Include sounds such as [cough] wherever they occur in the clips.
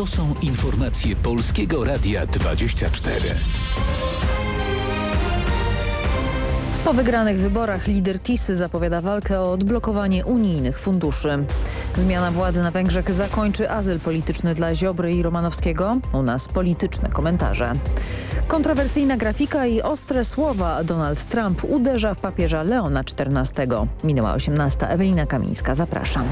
To są informacje Polskiego Radia 24. Po wygranych wyborach lider Tisy zapowiada walkę o odblokowanie unijnych funduszy. Zmiana władzy na Węgrzech zakończy azyl polityczny dla Ziobry i Romanowskiego. U nas polityczne komentarze. Kontrowersyjna grafika i ostre słowa Donald Trump uderza w papieża Leona XIV. Minęła 18. Ewelina Kamińska. Zapraszam.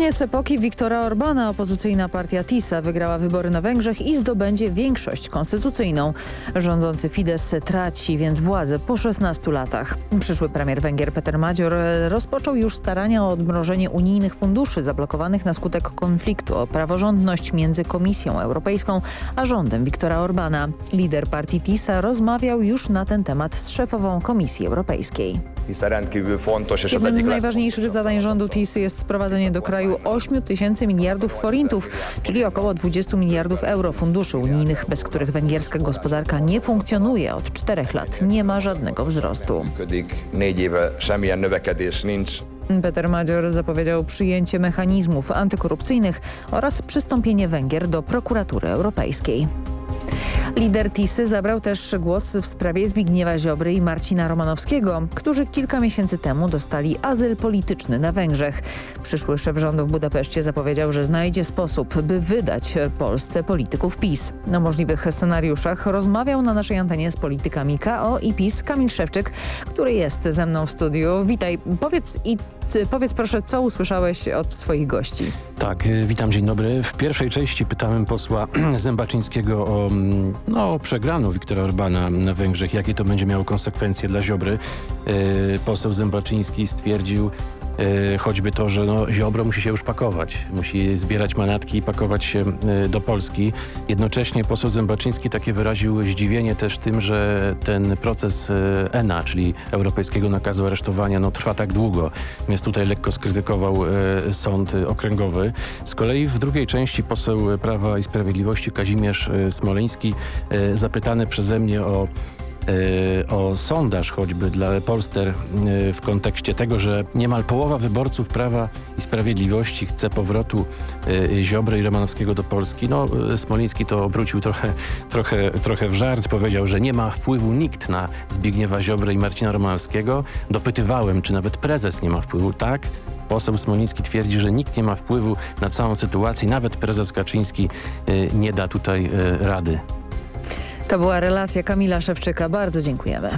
Koniec epoki Viktora Orbana. Opozycyjna partia TISA wygrała wybory na Węgrzech i zdobędzie większość konstytucyjną. Rządzący Fidesz traci więc władzę po 16 latach. Przyszły premier Węgier Peter Madzior rozpoczął już starania o odmrożenie unijnych funduszy zablokowanych na skutek konfliktu o praworządność między Komisją Europejską a rządem Viktora Orbana. Lider partii TISA rozmawiał już na ten temat z szefową Komisji Europejskiej. Jednym z najważniejszych zadań rządu TISY jest sprowadzenie do kraju 8 tysięcy miliardów forintów, czyli około 20 miliardów euro funduszy unijnych, bez których węgierska gospodarka nie funkcjonuje od czterech lat. Nie ma żadnego wzrostu. Peter Madzior zapowiedział przyjęcie mechanizmów antykorupcyjnych oraz przystąpienie Węgier do prokuratury europejskiej. Lider Tisy zabrał też głos w sprawie Zbigniewa Ziobry i Marcina Romanowskiego, którzy kilka miesięcy temu dostali azyl polityczny na Węgrzech. Przyszły szef rządu w Budapeszcie zapowiedział, że znajdzie sposób, by wydać Polsce polityków PiS. O możliwych scenariuszach rozmawiał na naszej antenie z politykami KO i PiS Kamil Szewczyk, który jest ze mną w studiu. Witaj, powiedz i powiedz proszę, co usłyszałeś od swoich gości? Tak, witam, dzień dobry. W pierwszej części pytałem posła [clears throat] Zębaczyńskiego o, no, o przegraną Wiktora Orbana na Węgrzech, jakie to będzie miało konsekwencje dla Ziobry. Yy, poseł Zębaczyński stwierdził, choćby to, że no, Ziobro musi się już pakować, musi zbierać manatki i pakować się yy, do Polski. Jednocześnie poseł Zębaczyński takie wyraził zdziwienie też tym, że ten proces yy, ENA, czyli Europejskiego Nakazu Aresztowania, no, trwa tak długo, więc tutaj lekko skrytykował sąd okręgowy. Z kolei w drugiej części poseł Prawa i Sprawiedliwości Kazimierz Smoleński zapytany przeze mnie o o sondaż choćby dla Polster w kontekście tego, że niemal połowa wyborców Prawa i Sprawiedliwości chce powrotu Ziobry i Romanowskiego do Polski. No, Smoliński to obrócił trochę, [laughs] trochę, trochę w żart. Powiedział, że nie ma wpływu nikt na Zbigniewa Ziobrę i Marcina Romanowskiego. Dopytywałem, czy nawet prezes nie ma wpływu. Tak, Poseł Smoliński twierdzi, że nikt nie ma wpływu na całą sytuację. Nawet prezes Kaczyński nie da tutaj rady. To była relacja Kamila Szewczyka. Bardzo dziękujemy.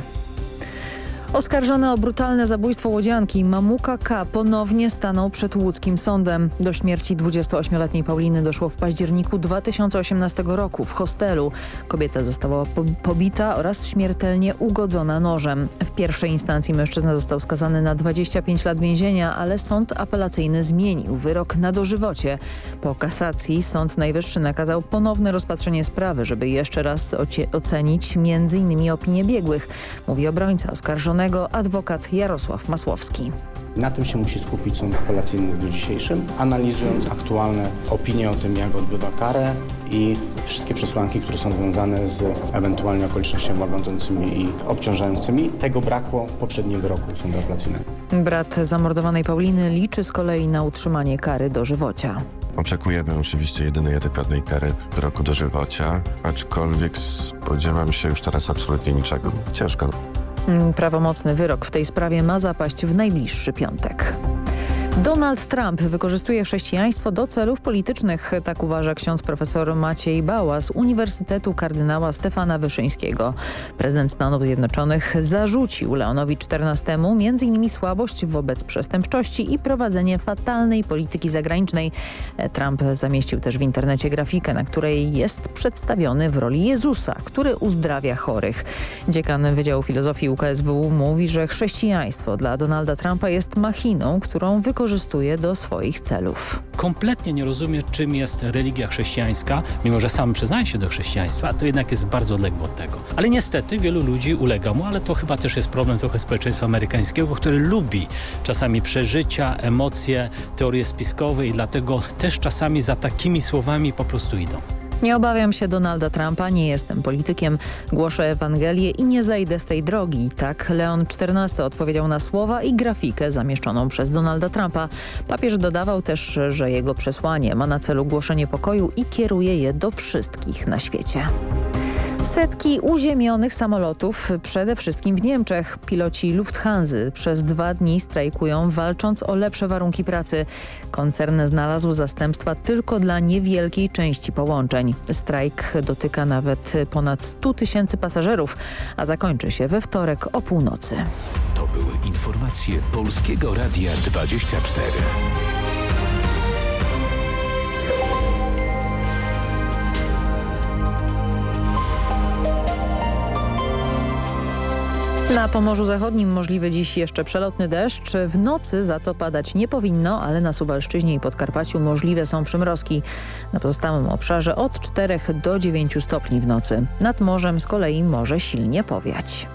Oskarżony o brutalne zabójstwo łodzianki Mamuka K. ponownie stanął przed łódzkim sądem. Do śmierci 28-letniej Pauliny doszło w październiku 2018 roku w hostelu. Kobieta została po pobita oraz śmiertelnie ugodzona nożem. W pierwszej instancji mężczyzna został skazany na 25 lat więzienia, ale sąd apelacyjny zmienił wyrok na dożywocie. Po kasacji Sąd Najwyższy nakazał ponowne rozpatrzenie sprawy, żeby jeszcze raz ocenić m.in. opinię biegłych, mówi obrońca oskarżonego adwokat Jarosław Masłowski. Na tym się musi skupić sąd apelacyjny w dniu dzisiejszym, analizując aktualne opinie o tym, jak odbywa karę i wszystkie przesłanki, które są związane z ewentualnie okolicznościami łagodzącymi i obciążającymi. Tego brakło w poprzednim wyroku sądu apelacyjnego. Brat zamordowanej Pauliny liczy z kolei na utrzymanie kary dożywocia. Oczekujemy oczywiście jedynej adekwatnej kary wyroku dożywocia, aczkolwiek spodziewam się już teraz absolutnie niczego. Ciężko. Prawomocny wyrok w tej sprawie ma zapaść w najbliższy piątek. Donald Trump wykorzystuje chrześcijaństwo do celów politycznych, tak uważa ksiądz profesor Maciej Bała z Uniwersytetu Kardynała Stefana Wyszyńskiego. Prezydent Stanów Zjednoczonych zarzucił Leonowi XIV m.in. słabość wobec przestępczości i prowadzenie fatalnej polityki zagranicznej. Trump zamieścił też w internecie grafikę, na której jest przedstawiony w roli Jezusa, który uzdrawia chorych. Dziekan Wydziału Filozofii UKSW mówi, że chrześcijaństwo dla Donalda Trumpa jest machiną, którą wykorzystuje wykorzystuje do swoich celów. Kompletnie nie rozumie, czym jest religia chrześcijańska, mimo że sam przyznaje się do chrześcijaństwa, to jednak jest bardzo odległy od tego. Ale niestety wielu ludzi ulega mu, ale to chyba też jest problem trochę społeczeństwa amerykańskiego, które lubi czasami przeżycia, emocje, teorie spiskowe i dlatego też czasami za takimi słowami po prostu idą. Nie obawiam się Donalda Trumpa, nie jestem politykiem, głoszę Ewangelię i nie zejdę z tej drogi. Tak Leon XIV odpowiedział na słowa i grafikę zamieszczoną przez Donalda Trumpa. Papież dodawał też, że jego przesłanie ma na celu głoszenie pokoju i kieruje je do wszystkich na świecie. Setki uziemionych samolotów, przede wszystkim w Niemczech. Piloci Lufthansa przez dwa dni strajkują, walcząc o lepsze warunki pracy. Koncern znalazł zastępstwa tylko dla niewielkiej części połączeń. Strajk dotyka nawet ponad 100 tysięcy pasażerów, a zakończy się we wtorek o północy. To były informacje Polskiego Radia 24. Na Pomorzu Zachodnim możliwy dziś jeszcze przelotny deszcz. W nocy za to padać nie powinno, ale na Suwalszczyźnie i Podkarpaciu możliwe są przymrozki. Na pozostałym obszarze od 4 do 9 stopni w nocy. Nad morzem z kolei może silnie powiać.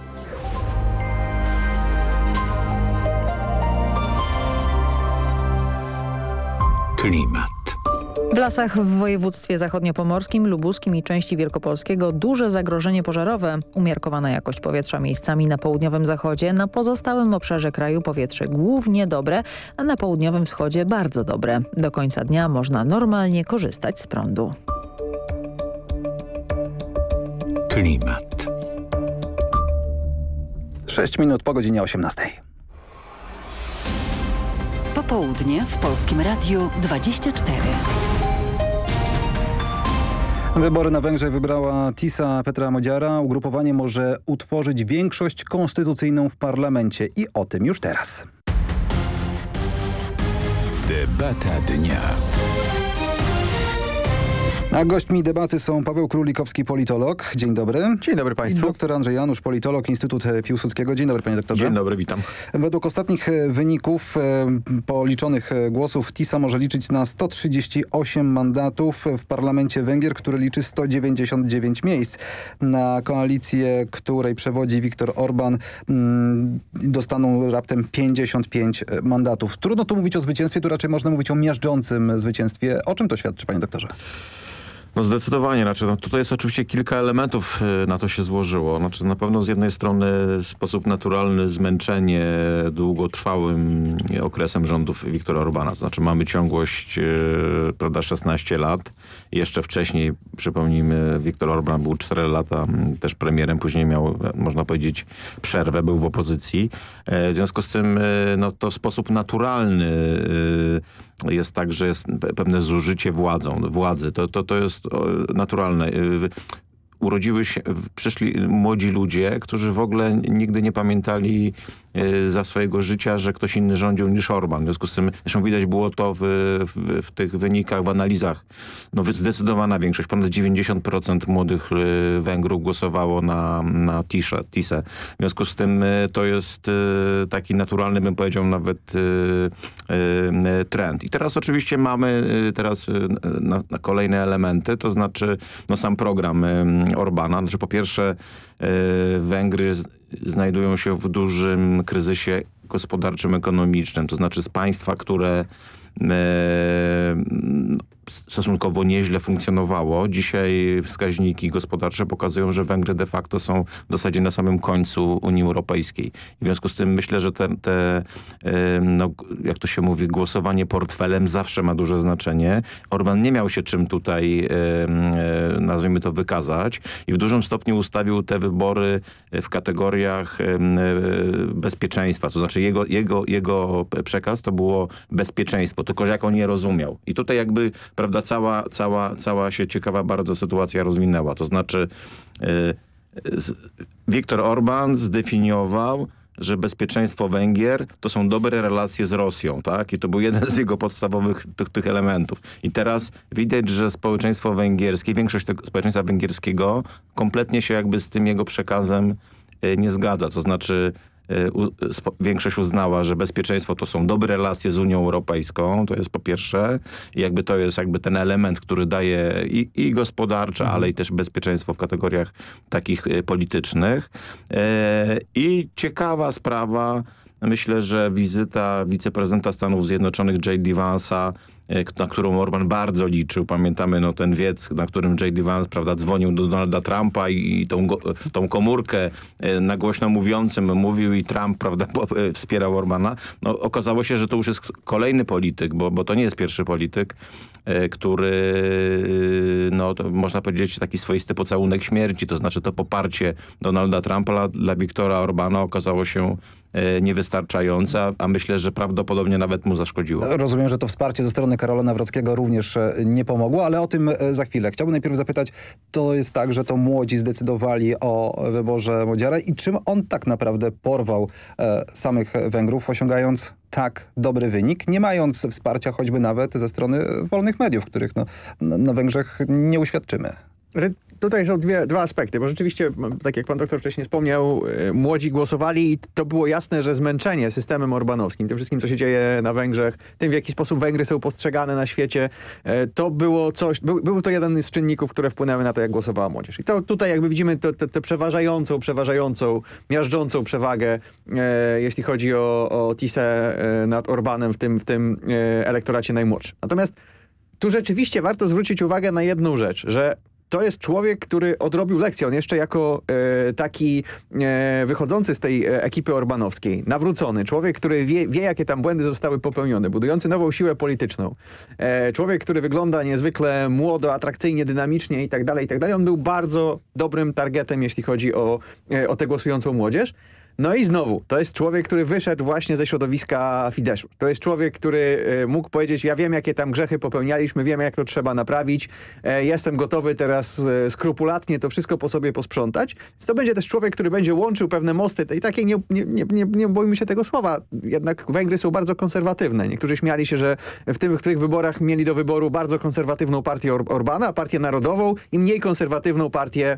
Klimat. W lasach w województwie zachodniopomorskim, lubuskim i części wielkopolskiego duże zagrożenie pożarowe. Umiarkowana jakość powietrza miejscami na południowym zachodzie. Na pozostałym obszarze kraju powietrze głównie dobre, a na południowym wschodzie bardzo dobre. Do końca dnia można normalnie korzystać z prądu. Klimat. 6 minut po godzinie 18. Popołudnie w Polskim Radiu 24. Wybory na Węgrzech wybrała TISA Petra Modziara. Ugrupowanie może utworzyć większość konstytucyjną w parlamencie i o tym już teraz. Debata dnia. A gośćmi debaty są Paweł Królikowski, politolog. Dzień dobry. Dzień dobry I Państwu. doktor Andrzej Janusz, politolog, Instytut Piłsudskiego. Dzień dobry panie doktorze. Dzień dobry, witam. Według ostatnich e, wyników e, policzonych e, głosów TISA może liczyć na 138 mandatów w parlamencie Węgier, który liczy 199 miejsc. Na koalicję, której przewodzi Viktor Orban mm, dostaną raptem 55 mandatów. Trudno tu mówić o zwycięstwie, tu raczej można mówić o miażdżącym zwycięstwie. O czym to świadczy panie doktorze? No zdecydowanie, znaczy, no tutaj jest oczywiście kilka elementów y, na to się złożyło. Znaczy na pewno z jednej strony sposób naturalny zmęczenie długotrwałym okresem rządów Wiktora Orbana. To znaczy mamy ciągłość, y, prawda, 16 lat. Jeszcze wcześniej, przypomnijmy, Wiktor Orban był 4 lata też premierem, później miał, e, można powiedzieć, przerwę, był w opozycji. E, W związku z tym, y, no to w sposób naturalny jest tak, że jest pe- pewne zużycie władzą, władzy. To, to, to jest naturalne. Urodziły się, przyszli młodzi ludzie, którzy w ogóle nigdy nie pamiętali za swojego życia, że ktoś inny rządził niż Orban. W związku z tym, zresztą widać było to w, w, w tych wynikach, w analizach. No, zdecydowana większość, ponad 90% młodych y, Węgrów głosowało na, na Tisę. W związku z tym y, to jest taki naturalny, bym powiedział, nawet trend. I teraz oczywiście mamy teraz na, na kolejne elementy, to znaczy no, sam program Orbana. Znaczy po pierwsze Węgry z, znajdują się w dużym kryzysie gospodarczym, ekonomicznym. To znaczy z państwa, które e, stosunkowo nieźle funkcjonowało. Dzisiaj wskaźniki gospodarcze pokazują, że Węgry de facto są w zasadzie na samym końcu Unii Europejskiej. W związku z tym myślę, że te, te no, jak to się mówi, głosowanie portfelem zawsze ma duże znaczenie. Orban nie miał się czym tutaj, e, nazwijmy to, wykazać i w dużym stopniu ustawił te wybory w kategoriach e, bezpieczeństwa. To znaczy jego, jego, jego przekaz to było bezpieczeństwo, tylko że jak on nie rozumiał. I tutaj jakby prawda, cała, cała, cała się ciekawa bardzo sytuacja rozwinęła. To znaczy z, Viktor Orban zdefiniował, że bezpieczeństwo Węgier to są dobre relacje z Rosją, tak? I to był jeden z jego podstawowych tych, tych elementów. I teraz widać, że społeczeństwo węgierskie, większość tego społeczeństwa węgierskiego kompletnie się jakby z tym jego przekazem y, nie zgadza. To znaczy y, większość uznała, że bezpieczeństwo to są dobre relacje z Unią Europejską, to jest po pierwsze. I jakby to jest jakby ten element, który daje i, i gospodarcze, Mhm. ale i też bezpieczeństwo w kategoriach takich y, politycznych. E, I ciekawa sprawa, myślę, że wizyta wiceprezydenta Stanów Zjednoczonych J.D. Vance'a na którą Orban bardzo liczył. Pamiętamy no, ten wiec, na którym J.D. Vance prawda, dzwonił do Donalda Trumpa i, i tą, tą komórkę na głośno mówiącym mówił i Trump prawda, wspierał Orbana. No, okazało się, że to już jest kolejny polityk, bo, bo to nie jest pierwszy polityk, który no, można powiedzieć taki swoisty pocałunek śmierci, to znaczy to poparcie Donalda Trumpa dla Viktora Orbana okazało się E, niewystarczająca, a myślę, że prawdopodobnie nawet mu zaszkodziło. Rozumiem, że to wsparcie ze strony Karola Nawrockiego również e, nie pomogło, ale o tym e, za chwilę. Chciałbym najpierw zapytać, to jest tak, że to młodzi zdecydowali o wyborze Młodziara i czym on tak naprawdę porwał samych Węgrów, osiągając tak dobry wynik, nie mając wsparcia choćby nawet ze strony wolnych mediów, których no, na Węgrzech nie uświadczymy. Tutaj są dwie, dwa aspekty, bo rzeczywiście, tak jak pan doktor wcześniej wspomniał, e, młodzi głosowali i to było jasne, że zmęczenie systemem orbanowskim, tym wszystkim, co się dzieje na Węgrzech, tym w jaki sposób Węgry są postrzegane na świecie, e, to było coś, był, był to jeden z czynników, które wpłynęły na to, jak głosowała młodzież. I to tutaj jakby widzimy tę przeważającą, przeważającą, miażdżącą przewagę, e, jeśli chodzi o, o Tisę e, nad Orbanem w tym, w tym e, elektoracie najmłodszym. Natomiast tu rzeczywiście warto zwrócić uwagę na jedną rzecz, że to jest człowiek, który odrobił lekcję. On jeszcze jako e, taki e, wychodzący z tej e, ekipy orbanowskiej, nawrócony, człowiek, który wie, wie, jakie tam błędy zostały popełnione, budujący nową siłę polityczną. E, człowiek, który wygląda niezwykle młodo, atrakcyjnie, dynamicznie i tak dalej, i tak dalej. On był bardzo dobrym targetem, jeśli chodzi o, e, o tę głosującą młodzież. No i znowu, to jest człowiek, który wyszedł właśnie ze środowiska Fideszu. To jest człowiek, który e, mógł powiedzieć, ja wiem, jakie tam grzechy popełnialiśmy, wiem, jak to trzeba naprawić, e, jestem gotowy teraz e, skrupulatnie to wszystko po sobie posprzątać. Więc to będzie też człowiek, który będzie łączył pewne mosty i takie, nie, nie, nie, nie bojmy się tego słowa, jednak Węgry są bardzo konserwatywne. Niektórzy śmiali się, że w, w tych wyborach mieli do wyboru bardzo konserwatywną partię Or Orbana, partię narodową i mniej konserwatywną partię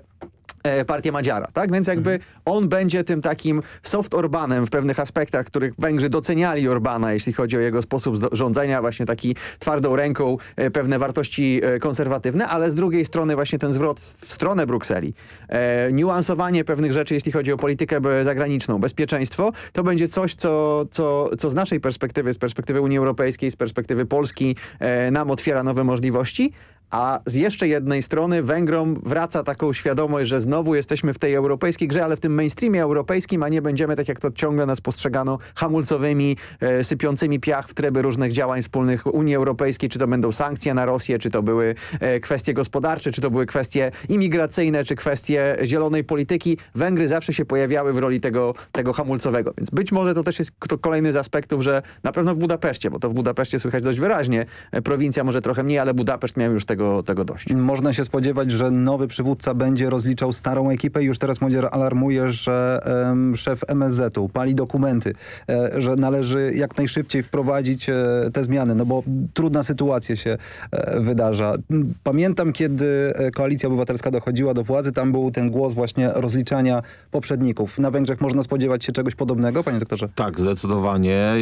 partię Madziara, tak? Więc jakby mhm. on będzie tym takim soft Orbanem w pewnych aspektach, których Węgrzy doceniali Orbana, jeśli chodzi o jego sposób rządzenia, właśnie taki twardą ręką, e, pewne wartości e, konserwatywne, ale z drugiej strony właśnie ten zwrot w stronę Brukseli, e, niuansowanie pewnych rzeczy, jeśli chodzi o politykę zagraniczną, bezpieczeństwo, to będzie coś, co, co, co z naszej perspektywy, z perspektywy Unii Europejskiej, z perspektywy Polski e, nam otwiera nowe możliwości, a z jeszcze jednej strony Węgrom wraca taką świadomość, że znowu jesteśmy w tej europejskiej grze, ale w tym mainstreamie europejskim, a nie będziemy, tak jak to ciągle nas postrzegano, hamulcowymi, e, sypiącymi piach w treby różnych działań wspólnych Unii Europejskiej, czy to będą sankcje na Rosję, czy to były e, kwestie gospodarcze, czy to były kwestie imigracyjne, czy kwestie zielonej polityki. Węgry zawsze się pojawiały w roli tego, tego hamulcowego. Więc być może to też jest kolejny z aspektów, że na pewno w Budapeszcie, bo to w Budapeszcie słychać dość wyraźnie, e, prowincja może trochę mniej, ale Budapeszt miał już tego tego, tego dość. Można się spodziewać, że nowy przywódca będzie rozliczał starą ekipę. Już teraz Młodzież alarmuje, że um, szef MSZ-u pali dokumenty, e, że należy jak najszybciej wprowadzić e, te zmiany, no bo trudna sytuacja się e, wydarza. Pamiętam, kiedy e, Koalicja Obywatelska dochodziła do władzy, tam był ten głos właśnie rozliczania poprzedników. Na Węgrzech można spodziewać się czegoś podobnego, panie doktorze? Tak, zdecydowanie,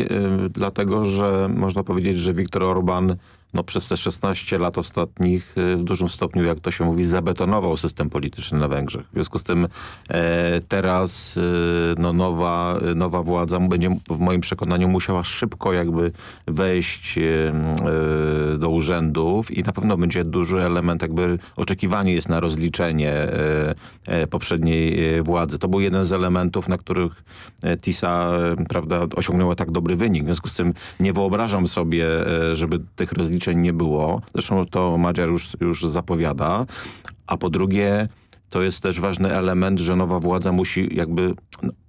dlatego, że można powiedzieć, że Viktor Orban no, przez te 16 lat ostatnich y, w dużym stopniu, jak to się mówi, zabetonował system polityczny na Węgrzech. W związku z tym e, teraz e, no, nowa, nowa władza będzie w moim przekonaniu musiała szybko jakby wejść e, do urzędów i na pewno będzie duży element jakby oczekiwanie jest na rozliczenie e, poprzedniej władzy. To był jeden z elementów, na których TISA prawda, osiągnęła tak dobry wynik. W związku z tym nie wyobrażam sobie, żeby tych rozliczeń rozliczeń nie było. Zresztą to Madziar już, już zapowiada. A po drugie, to jest też ważny element, że nowa władza musi jakby,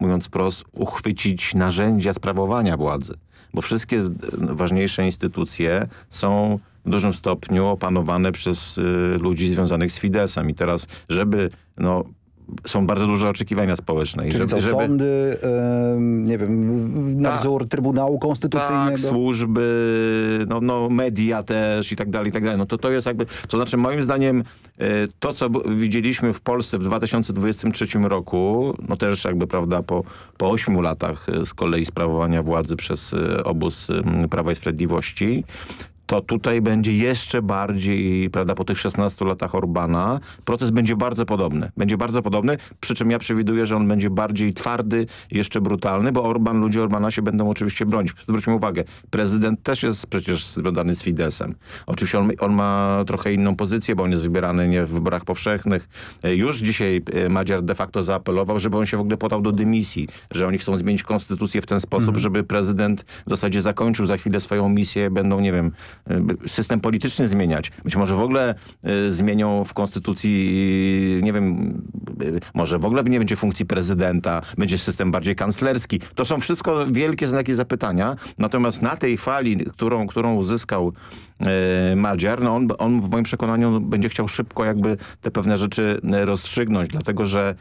mówiąc wprost, uchwycić narzędzia sprawowania władzy. Bo wszystkie ważniejsze instytucje są w dużym stopniu opanowane przez y, ludzi związanych z Fidesem. I teraz, żeby no, są bardzo duże oczekiwania społeczne. Czyli żeby, co, żeby... sądy, nie wiem, nadzór Ta, Trybunału Konstytucyjnego? Tak, służby, no, no, media też i tak dalej, i tak dalej. No to, to jest jakby, to znaczy moim zdaniem e, to, co widzieliśmy w Polsce w 2023 roku, no też jakby, prawda, po, po ośmiu latach e, z kolei sprawowania władzy przez e, obóz Prawa i Sprawiedliwości, to tutaj będzie jeszcze bardziej, prawda, po tych 16 latach Orbana, proces będzie bardzo podobny. Będzie bardzo podobny, przy czym ja przewiduję, że on będzie bardziej twardy, jeszcze brutalny, bo Orban, ludzie Orbana się będą oczywiście bronić. Zwróćmy uwagę, prezydent też jest przecież związany z Fidesem. Oczywiście on, on ma trochę inną pozycję, bo on jest wybierany nie w wyborach powszechnych. E, Już dzisiaj e, Madziar de facto zaapelował, żeby on się w ogóle podał do dymisji, że oni chcą zmienić konstytucję w ten sposób, żeby prezydent w zasadzie zakończył za chwilę swoją misję, będą, nie wiem, system polityczny zmieniać. Być może w ogóle y, zmienią w konstytucji, y, nie wiem, może w ogóle nie będzie funkcji prezydenta, będzie system bardziej kanclerski. To są wszystko wielkie znaki zapytania. Natomiast na tej fali, którą, którą uzyskał Madziar, no on, on w moim przekonaniu będzie chciał szybko jakby te pewne rzeczy rozstrzygnąć, dlatego że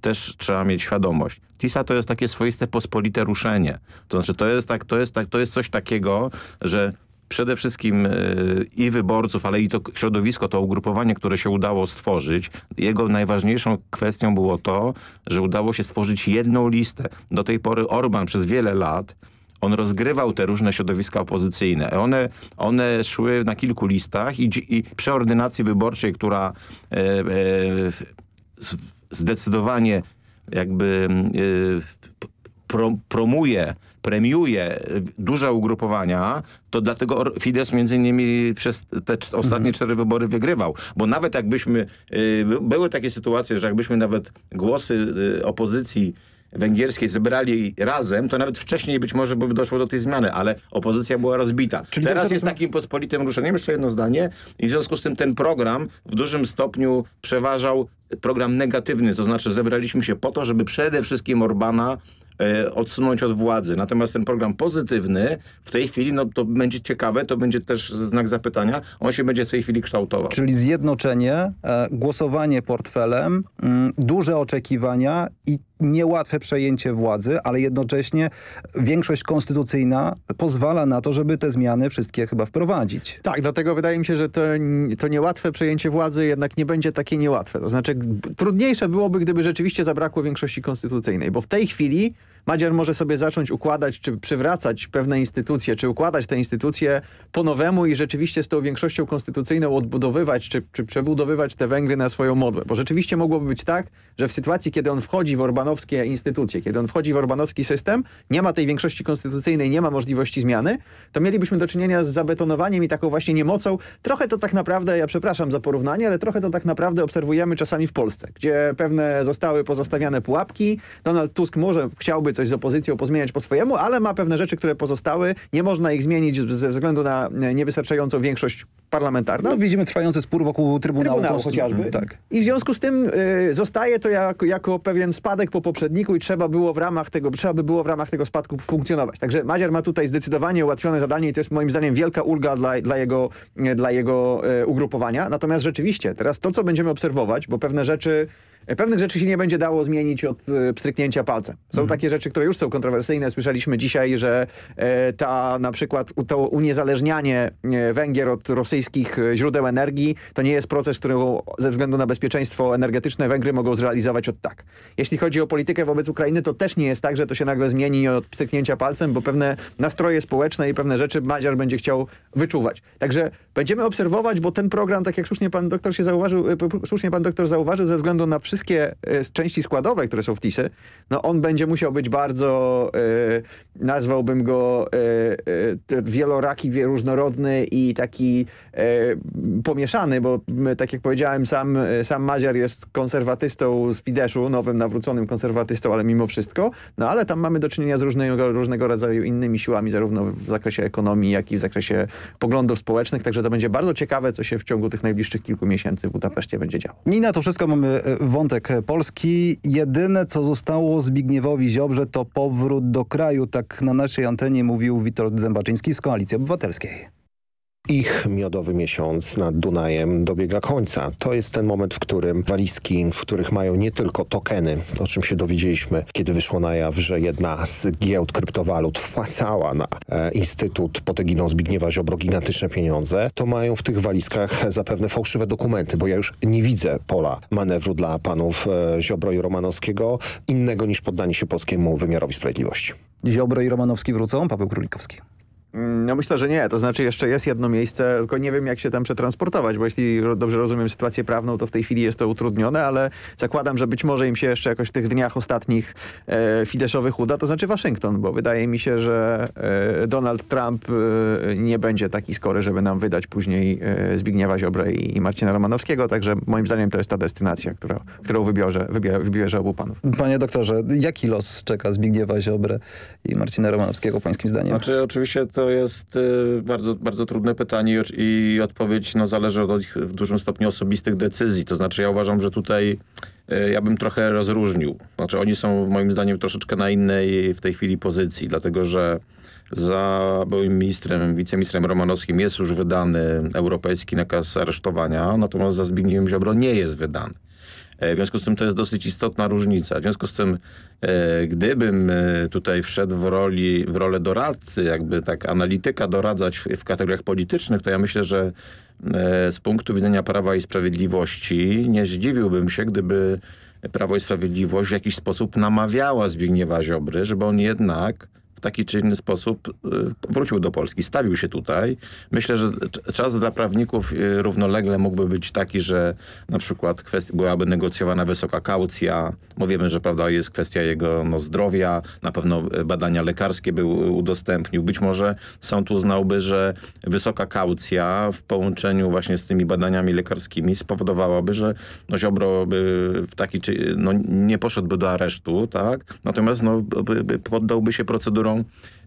też trzeba mieć świadomość. TISA to jest takie swoiste pospolite ruszenie. To znaczy to jest, tak, to jest, tak, to jest coś takiego, że przede wszystkim y, i wyborców, ale i to środowisko, to ugrupowanie, które się udało stworzyć, jego najważniejszą kwestią było to, że udało się stworzyć jedną listę. Do tej pory Orban przez wiele lat on rozgrywał te różne środowiska opozycyjne. One, one szły na kilku listach i, i przy ordynacji wyborczej, która e, e, zdecydowanie jakby y, pro, promuje, premiuje duże ugrupowania, to dlatego Fidesz między innymi przez te ostatnie cztery wybory wygrywał. Bo nawet jakbyśmy, y, by- były takie sytuacje, że jakbyśmy nawet głosy y, opozycji węgierskiej zebrali razem, to nawet wcześniej być może by doszło do tej zmiany, ale opozycja była rozbita. Czyli Teraz jest rozumiem- takim pospolitym ruszeniem, jeszcze jedno zdanie, i w związku z tym ten program w dużym stopniu przeważał program negatywny, to znaczy zebraliśmy się po to, żeby przede wszystkim Orbana odsunąć od władzy. Natomiast ten program pozytywny w tej chwili, no to będzie ciekawe, to będzie też znak zapytania, on się będzie w tej chwili kształtował. Czyli zjednoczenie, e, głosowanie portfelem, mm, duże oczekiwania i niełatwe przejęcie władzy, ale jednocześnie większość konstytucyjna pozwala na to, żeby te zmiany wszystkie chyba wprowadzić. Tak, dlatego wydaje mi się, że to, to niełatwe przejęcie władzy jednak nie będzie takie niełatwe. To znaczy trudniejsze byłoby, gdyby rzeczywiście zabrakło większości konstytucyjnej, bo w tej chwili Madziar może sobie zacząć układać, czy przywracać pewne instytucje, czy układać te instytucje po nowemu i rzeczywiście z tą większością konstytucyjną odbudowywać, czy, czy przebudowywać te Węgry na swoją modłę. Bo rzeczywiście mogłoby być tak, że w sytuacji, kiedy on wchodzi w orbanowskie instytucje, kiedy on wchodzi w orbanowski system, nie ma tej większości konstytucyjnej, nie ma możliwości zmiany, to mielibyśmy do czynienia z zabetonowaniem i taką właśnie niemocą. Trochę to tak naprawdę, ja przepraszam za porównanie, ale trochę to tak naprawdę obserwujemy czasami w Polsce, gdzie pewne zostały pozostawiane pułapki. Donald Tusk może chciałby coś z opozycją pozmieniać po swojemu, ale ma pewne rzeczy, które pozostały. Nie można ich zmienić ze względu na e, niewystarczającą większość parlamentarną. No widzimy trwający spór wokół Trybunału, Trybunału chociażby. Tak. I w związku z tym y, zostaje to jako, jako pewien spadek po poprzedniku i trzeba było w ramach tego, trzeba by było w ramach tego spadku funkcjonować. Także Madziar ma tutaj zdecydowanie ułatwione zadanie i to jest moim zdaniem wielka ulga dla, dla jego, e, dla jego e, ugrupowania. Natomiast rzeczywiście, teraz to, co będziemy obserwować, bo pewne rzeczy Pewnych rzeczy się nie będzie dało zmienić od e, pstryknięcia palcem. Są takie rzeczy, które już są kontrowersyjne. Słyszeliśmy dzisiaj, że e, ta na przykład to uniezależnianie e, Węgier od rosyjskich e, źródeł energii to nie jest proces, który ze względu na bezpieczeństwo energetyczne Węgry mogą zrealizować od tak. Jeśli chodzi o politykę wobec Ukrainy, to też nie jest tak, że to się nagle zmieni od pstryknięcia palcem, bo pewne nastroje społeczne i pewne rzeczy Madziar będzie chciał wyczuwać. Także będziemy obserwować, bo ten program, tak jak słusznie pan doktor się zauważył, e, słusznie pan doktor zauważył, ze względu na wszystkie e, części składowe, które są w TISy, no on będzie musiał być bardzo, e, nazwałbym go e, wieloraki, wie- różnorodny i taki pomieszany, bo tak jak powiedziałem, sam, sam Maziar jest konserwatystą z Fideszu, nowym nawróconym konserwatystą, ale mimo wszystko, no ale tam mamy do czynienia z różnego, różnego rodzaju innymi siłami, zarówno w zakresie ekonomii, jak i w zakresie poglądów społecznych, także to będzie bardzo ciekawe, co się w ciągu tych najbliższych kilku miesięcy w Budapeszcie będzie działo. I na to wszystko mamy e, wątek polski. Jedyne, co zostało Zbigniewowi Ziobrze, to powrót do kraju. Tak na naszej antenie mówił Witold Zębaczyński z Koalicji Obywatelskiej. Ich miodowy miesiąc nad Dunajem dobiega końca. To jest ten moment, w którym walizki, w których mają nie tylko tokeny, o czym się dowiedzieliśmy, kiedy wyszło na jaw, że jedna z giełd kryptowalut wpłacała na e, Instytut pod Zbigniewa Ziobro gigantyczne pieniądze, to mają w tych walizkach zapewne fałszywe dokumenty, bo ja już nie widzę pola manewru dla panów e, Ziobro i Romanowskiego innego niż poddanie się polskiemu wymiarowi sprawiedliwości. Ziobro i Romanowski wrócą? Paweł Królikowski. No myślę, że nie. To znaczy jeszcze jest jedno miejsce, tylko nie wiem jak się tam przetransportować, bo jeśli dobrze rozumiem sytuację prawną, to w tej chwili jest to utrudnione, ale zakładam, że być może im się jeszcze jakoś w tych dniach ostatnich e, Fideszowych uda, to znaczy Waszyngton, bo wydaje mi się, że e, Donald Trump e, nie będzie taki skory, żeby nam wydać później e, Zbigniewa Ziobrę i, i Marcina Romanowskiego, także moim zdaniem to jest ta destynacja, która, którą wybierze, wybierze, wybierze obu panów. Panie doktorze, jaki los czeka Zbigniewa Ziobrę i Marcina Romanowskiego pańskim zdaniem? Znaczy oczywiście to jest y, bardzo, bardzo trudne pytanie i, odpowiedź no, zależy od ich w dużym stopniu osobistych decyzji. To znaczy ja uważam, że tutaj y, ja bym trochę rozróżnił. Znaczy oni są moim zdaniem troszeczkę na innej w tej chwili pozycji, dlatego że za byłym ministrem, wiceministrem Romanowskim jest już wydany europejski nakaz aresztowania, natomiast za Zbigniewem Ziobro nie jest wydany. E, w związku z tym to jest dosyć istotna różnica. W związku z tym, e, gdybym e, tutaj wszedł w, roli, w rolę doradcy, jakby tak analityka doradzać w, w kategoriach politycznych, to ja myślę, że z punktu widzenia Prawa i Sprawiedliwości nie zdziwiłbym się, gdyby Prawo i Sprawiedliwość w jakiś sposób namawiała Zbigniewa Ziobry, żeby on jednak taki czy inny sposób y, wrócił do Polski, stawił się tutaj. Myślę, że czas dla prawników y, równolegle mógłby być taki, że na przykład kwestia, byłaby negocjowana wysoka kaucja, bo wiemy, że prawda, jest kwestia jego no, zdrowia, na pewno y, badania lekarskie by udostępnił. Być może sąd uznałby, że wysoka kaucja w połączeniu właśnie z tymi badaniami lekarskimi spowodowałaby, że no, Ziobro by w taki czy no, nie poszedłby do aresztu, tak? Natomiast no, by, by poddałby się procedurom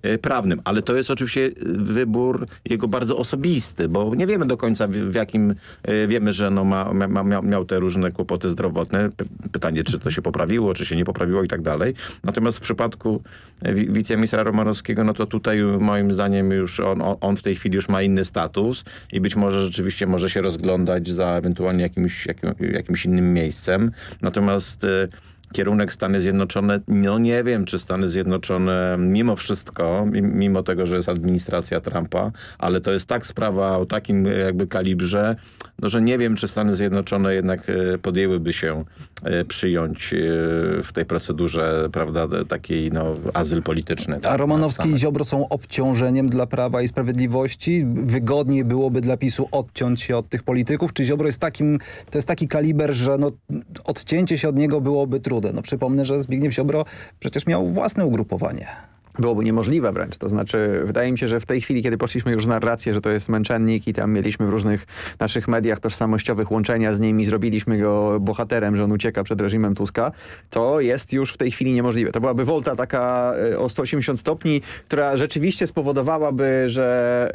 E, prawnym. Ale to jest oczywiście wybór jego bardzo osobisty, bo nie wiemy do końca w jakim, e, wiemy, że no ma, ma, miał te różne kłopoty zdrowotne. Pytanie, czy to się poprawiło, czy się nie poprawiło i tak dalej. Natomiast w przypadku e, wiceministra Romanowskiego, no to tutaj moim zdaniem już on, on w tej chwili już ma inny status i być może rzeczywiście może się rozglądać za ewentualnie jakimś, jakim, jakimś innym miejscem. Natomiast kierunek Stany Zjednoczone, no nie wiem, czy Stany Zjednoczone mimo wszystko, mimo tego, że jest administracja Trumpa, ale to jest tak sprawa o takim jakby kalibrze, no że nie wiem, czy Stany Zjednoczone jednak e, podjęłyby się e, przyjąć e, w tej procedurze, prawda, takiej no, azyl polityczny. A Romanowski i Ziobro są obciążeniem dla Prawa i Sprawiedliwości? Wygodniej byłoby dla PiSu odciąć się od tych polityków? Czy Ziobro jest takim, to jest taki kaliber, że no, odcięcie się od niego byłoby trudne? No przypomnę, że Zbigniew Ziobro przecież miał własne ugrupowanie byłoby niemożliwe wręcz. To znaczy, wydaje mi się, że w tej chwili, kiedy poszliśmy już w narrację, że to jest męczennik i tam mieliśmy w różnych naszych mediach tożsamościowych łączenia z nim i zrobiliśmy go bohaterem, że on ucieka przed reżimem Tuska, to jest już w tej chwili niemożliwe. To byłaby wolta taka e, o 180 stopni, która rzeczywiście spowodowałaby, że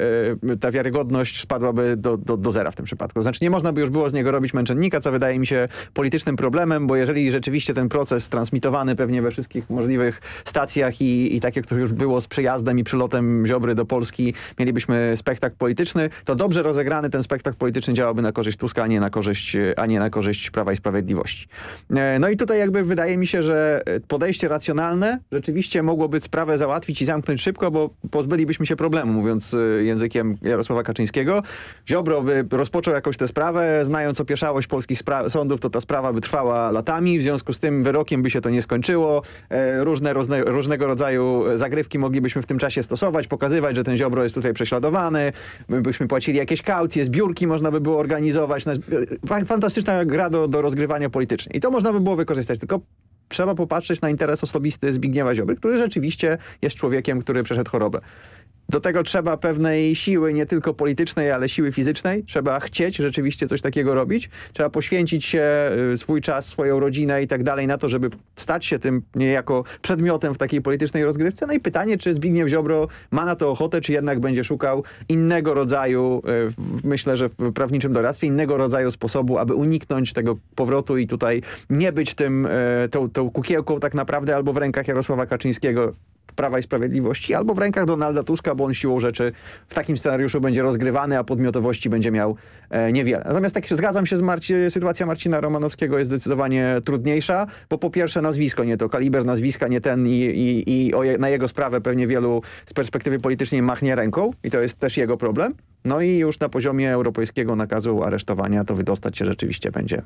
e, ta wiarygodność spadłaby do, do, do zera w tym przypadku. Znaczy, nie można by już było z niego robić męczennika, co wydaje mi się politycznym problemem, bo jeżeli rzeczywiście ten proces transmitowany pewnie we wszystkich możliwych stacjach i, i takie, które już było z przyjazdem i przylotem Ziobry do Polski, mielibyśmy spektakl polityczny, to dobrze rozegrany ten spektakl polityczny działałby na korzyść Tuska, a nie na korzyść, a nie na korzyść Prawa i Sprawiedliwości. E, no i tutaj jakby wydaje mi się, że podejście racjonalne rzeczywiście mogłoby sprawę załatwić i zamknąć szybko, bo pozbylibyśmy się problemu, mówiąc e, językiem Jarosława Kaczyńskiego. Ziobro by rozpoczął jakąś tę sprawę, znając opieszałość polskich sądów, to ta sprawa by trwała latami, w związku z tym wyrokiem by się to nie skończyło. E, różne, różne różnego rodzaju zagrywki moglibyśmy w tym czasie stosować, pokazywać, że ten Ziobro jest tutaj prześladowany, my byśmy płacili jakieś kaucje, zbiórki można by było organizować. Fantastyczna gra do, do rozgrywania politycznie. I to można by było wykorzystać, tylko trzeba popatrzeć na interes osobisty Zbigniewa Ziobry, który rzeczywiście jest człowiekiem, który przeszedł chorobę. Do tego trzeba pewnej siły, nie tylko politycznej, ale siły fizycznej. Trzeba chcieć rzeczywiście coś takiego robić. Trzeba poświęcić się y, swój czas, swoją rodzinę i tak dalej na to, żeby stać się tym niejako przedmiotem w takiej politycznej rozgrywce. No i pytanie, czy Zbigniew Ziobro ma na to ochotę, czy jednak będzie szukał innego rodzaju, y, myślę, że w prawniczym doradztwie, innego rodzaju sposobu, aby uniknąć tego powrotu i tutaj nie być tym, y, tą, tą kukiełką tak naprawdę albo w rękach Jarosława Kaczyńskiego Prawa i Sprawiedliwości albo w rękach Donalda Tuska, bo on siłą rzeczy w takim scenariuszu będzie rozgrywany, a podmiotowości będzie miał e, niewiele. Natomiast tak zgadzam się z Marci sytuacja Marcina Romanowskiego jest zdecydowanie trudniejsza, bo po pierwsze nazwisko nie to, kaliber nazwiska nie ten i, i, i je, na jego sprawę pewnie wielu z perspektywy politycznej machnie ręką i to jest też jego problem. No i już na poziomie europejskiego nakazu aresztowania to wydostać się rzeczywiście będzie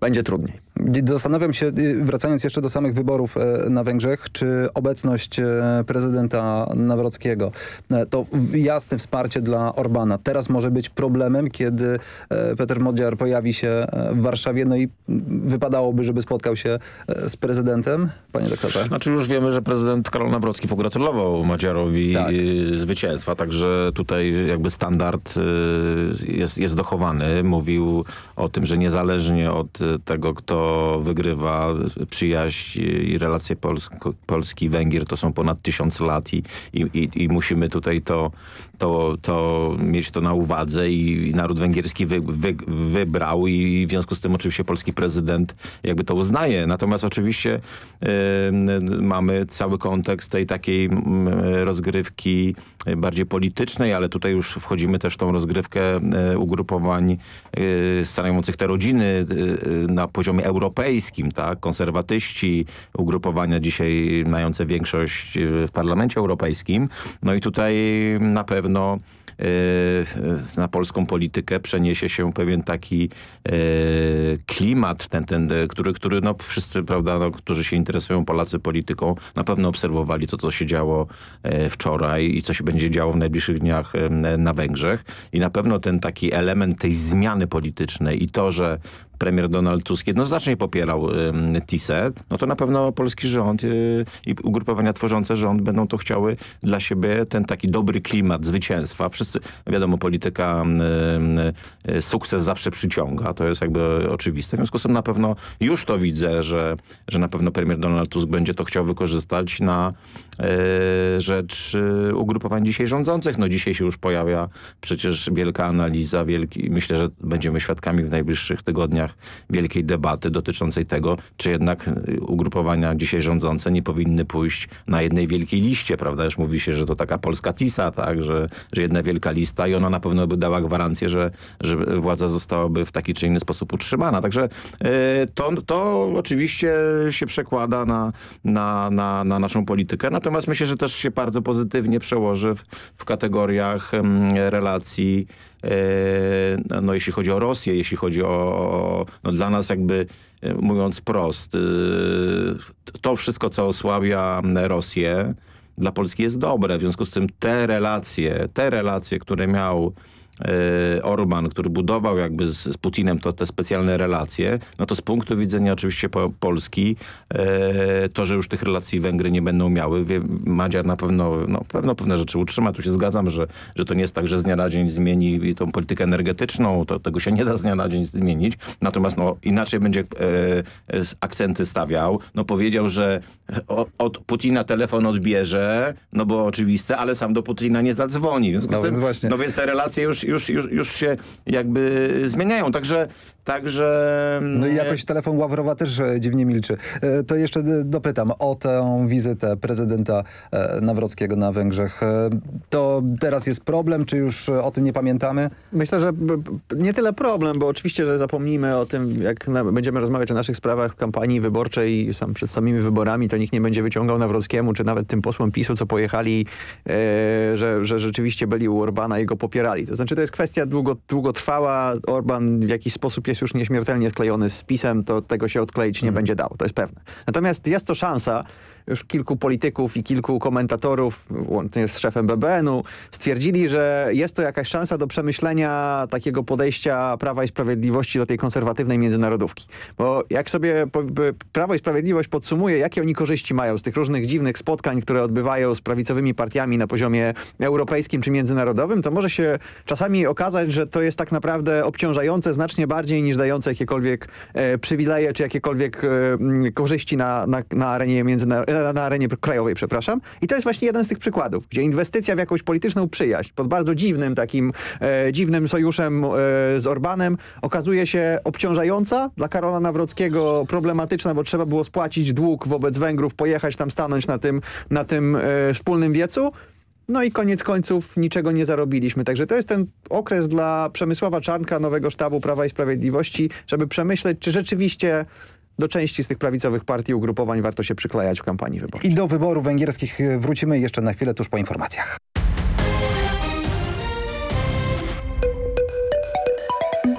będzie trudniej. Zastanawiam się, y, wracając jeszcze do samych wyborów e, na Węgrzech, czy obecność e, prezydenta Nawrockiego e, to jasne wsparcie dla Orbana teraz może być problemem, kiedy Peter Modziar pojawi się w Warszawie, no i wypadałoby, żeby spotkał się z prezydentem, panie doktorze? Znaczy już wiemy, że prezydent Karol Nawrocki pogratulował Madziarowi Tak. zwycięstwa, także tutaj jakby standard jest, jest dochowany. Mówił o tym, że niezależnie od tego, kto wygrywa, przyjaźń i relacje Polsk Polski i Węgier to są ponad tysiąc lat i, i, i musimy tutaj to, to, to mieć to na uwadze i, naród węgierski wy, wy, wybrał i w związku z tym oczywiście polski prezydent jakby to uznaje. Natomiast oczywiście y, mamy cały kontekst tej takiej rozgrywki bardziej politycznej, ale tutaj już wchodzimy też w tą rozgrywkę y, ugrupowań y, stanowiących te rodziny y, na poziomie europejskim, tak? Konserwatyści, ugrupowania dzisiaj mające większość w Parlamencie Europejskim. No i tutaj na pewno y, na polską politykę przeniesie się pewien taki y, klimat, ten, ten, który, który no, wszyscy, prawda, no, którzy się interesują Polacy polityką, na pewno obserwowali to, co się działo y, wczoraj i co się będzie działo w najbliższych dniach na Węgrzech. I na pewno ten taki element tej zmiany politycznej i to, że premier Donald Tusk jednoznacznie popierał y, TISę, no to na pewno polski rząd y, i ugrupowania tworzące rząd będą to chciały dla siebie ten taki dobry klimat zwycięstwa. Wszyscy, wiadomo, polityka y, sukces zawsze przyciąga, to jest jakby oczywiste. W związku z tym na pewno już to widzę, że, że na pewno premier Donald Tusk będzie to chciał wykorzystać na rzecz y, ugrupowań dzisiaj rządzących. No dzisiaj się już pojawia przecież wielka analiza, wielki, myślę, że będziemy świadkami w najbliższych tygodniach wielkiej debaty dotyczącej tego, czy jednak y, ugrupowania dzisiaj rządzące nie powinny pójść na jednej wielkiej liście, prawda? Już mówi się, że to taka polska TISA, tak? Że, że jedna wielka lista i ona na pewno by dała gwarancję, że, że władza zostałaby w taki czy inny sposób utrzymana. Także y, to, to oczywiście się przekłada na, na, na, na naszą politykę. Natomiast myślę, że też się bardzo pozytywnie przełoży w, w kategoriach relacji E, no, no jeśli chodzi o Rosję, jeśli chodzi o, no dla nas jakby e, mówiąc prost, e, to wszystko co osłabia Rosję dla Polski jest dobre. W związku z tym te relacje, te relacje, które miał Orban, który budował jakby z, z Putinem to, te specjalne relacje, no to z punktu widzenia oczywiście po, Polski e, to, że już tych relacji Węgry nie będą miały, wie, Madziar na pewno, no, pewno pewne rzeczy utrzyma. Tu się zgadzam, że, że to nie jest tak, że z dnia na dzień zmieni tą politykę energetyczną, to tego się nie da z dnia na dzień zmienić. Natomiast no, inaczej będzie e, e, akcenty stawiał. No powiedział, że o, od Putina telefon odbierze, no bo oczywiste, ale sam do Putina nie zadzwoni. W związku No z tym, więc właśnie. no więc te relacje już, już, już, już się jakby zmieniają. Także, także No i jakoś telefon Ławrowa też e, dziwnie milczy. E, To jeszcze dopytam o tę wizytę prezydenta e, Nawrockiego na Węgrzech. E, To teraz jest problem, czy już e, o tym nie pamiętamy? Myślę, że nie tyle problem, bo oczywiście, że zapomnimy o tym, jak będziemy rozmawiać o naszych sprawach w kampanii wyborczej sam przed samymi wyborami, to nikt nie będzie wyciągał Nawrockiemu, czy nawet tym posłom PiSu, co pojechali, e, że, że rzeczywiście byli u Orbana i go popierali. To znaczy, to jest kwestia długo, długotrwała. Orban w jakiś sposób jest już nieśmiertelnie sklejony z PiSem, to tego się odkleić nie będzie dało, to jest pewne. Natomiast jest to szansa, już kilku polityków i kilku komentatorów, łącznie z szefem BBN-u, stwierdzili, że jest to jakaś szansa do przemyślenia takiego podejścia Prawa i Sprawiedliwości do tej konserwatywnej międzynarodówki. Bo jak sobie Prawo i Sprawiedliwość podsumuje, jakie oni korzyści mają z tych różnych dziwnych spotkań, które odbywają z prawicowymi partiami na poziomie europejskim czy międzynarodowym, to może się czasami okazać, że to jest tak naprawdę obciążające znacznie bardziej niż dające jakiekolwiek e, przywileje czy jakiekolwiek e, mm, korzyści na, na, na arenie międzynarodowej na arenie krajowej, przepraszam. I to jest właśnie jeden z tych przykładów, gdzie inwestycja w jakąś polityczną przyjaźń pod bardzo dziwnym takim, e, dziwnym sojuszem e, z Orbanem okazuje się obciążająca dla Karola Nawrockiego, problematyczna, bo trzeba było spłacić dług wobec Węgrów, pojechać tam, stanąć na tym, na tym e, wspólnym wiecu. No i koniec końców niczego nie zarobiliśmy. Także to jest ten okres dla Przemysława Czarnka, nowego sztabu Prawa i Sprawiedliwości, żeby przemyśleć, czy rzeczywiście do części z tych prawicowych partii ugrupowań warto się przyklejać w kampanii wyborczej. I do wyborów węgierskich wrócimy jeszcze na chwilę tuż po informacjach.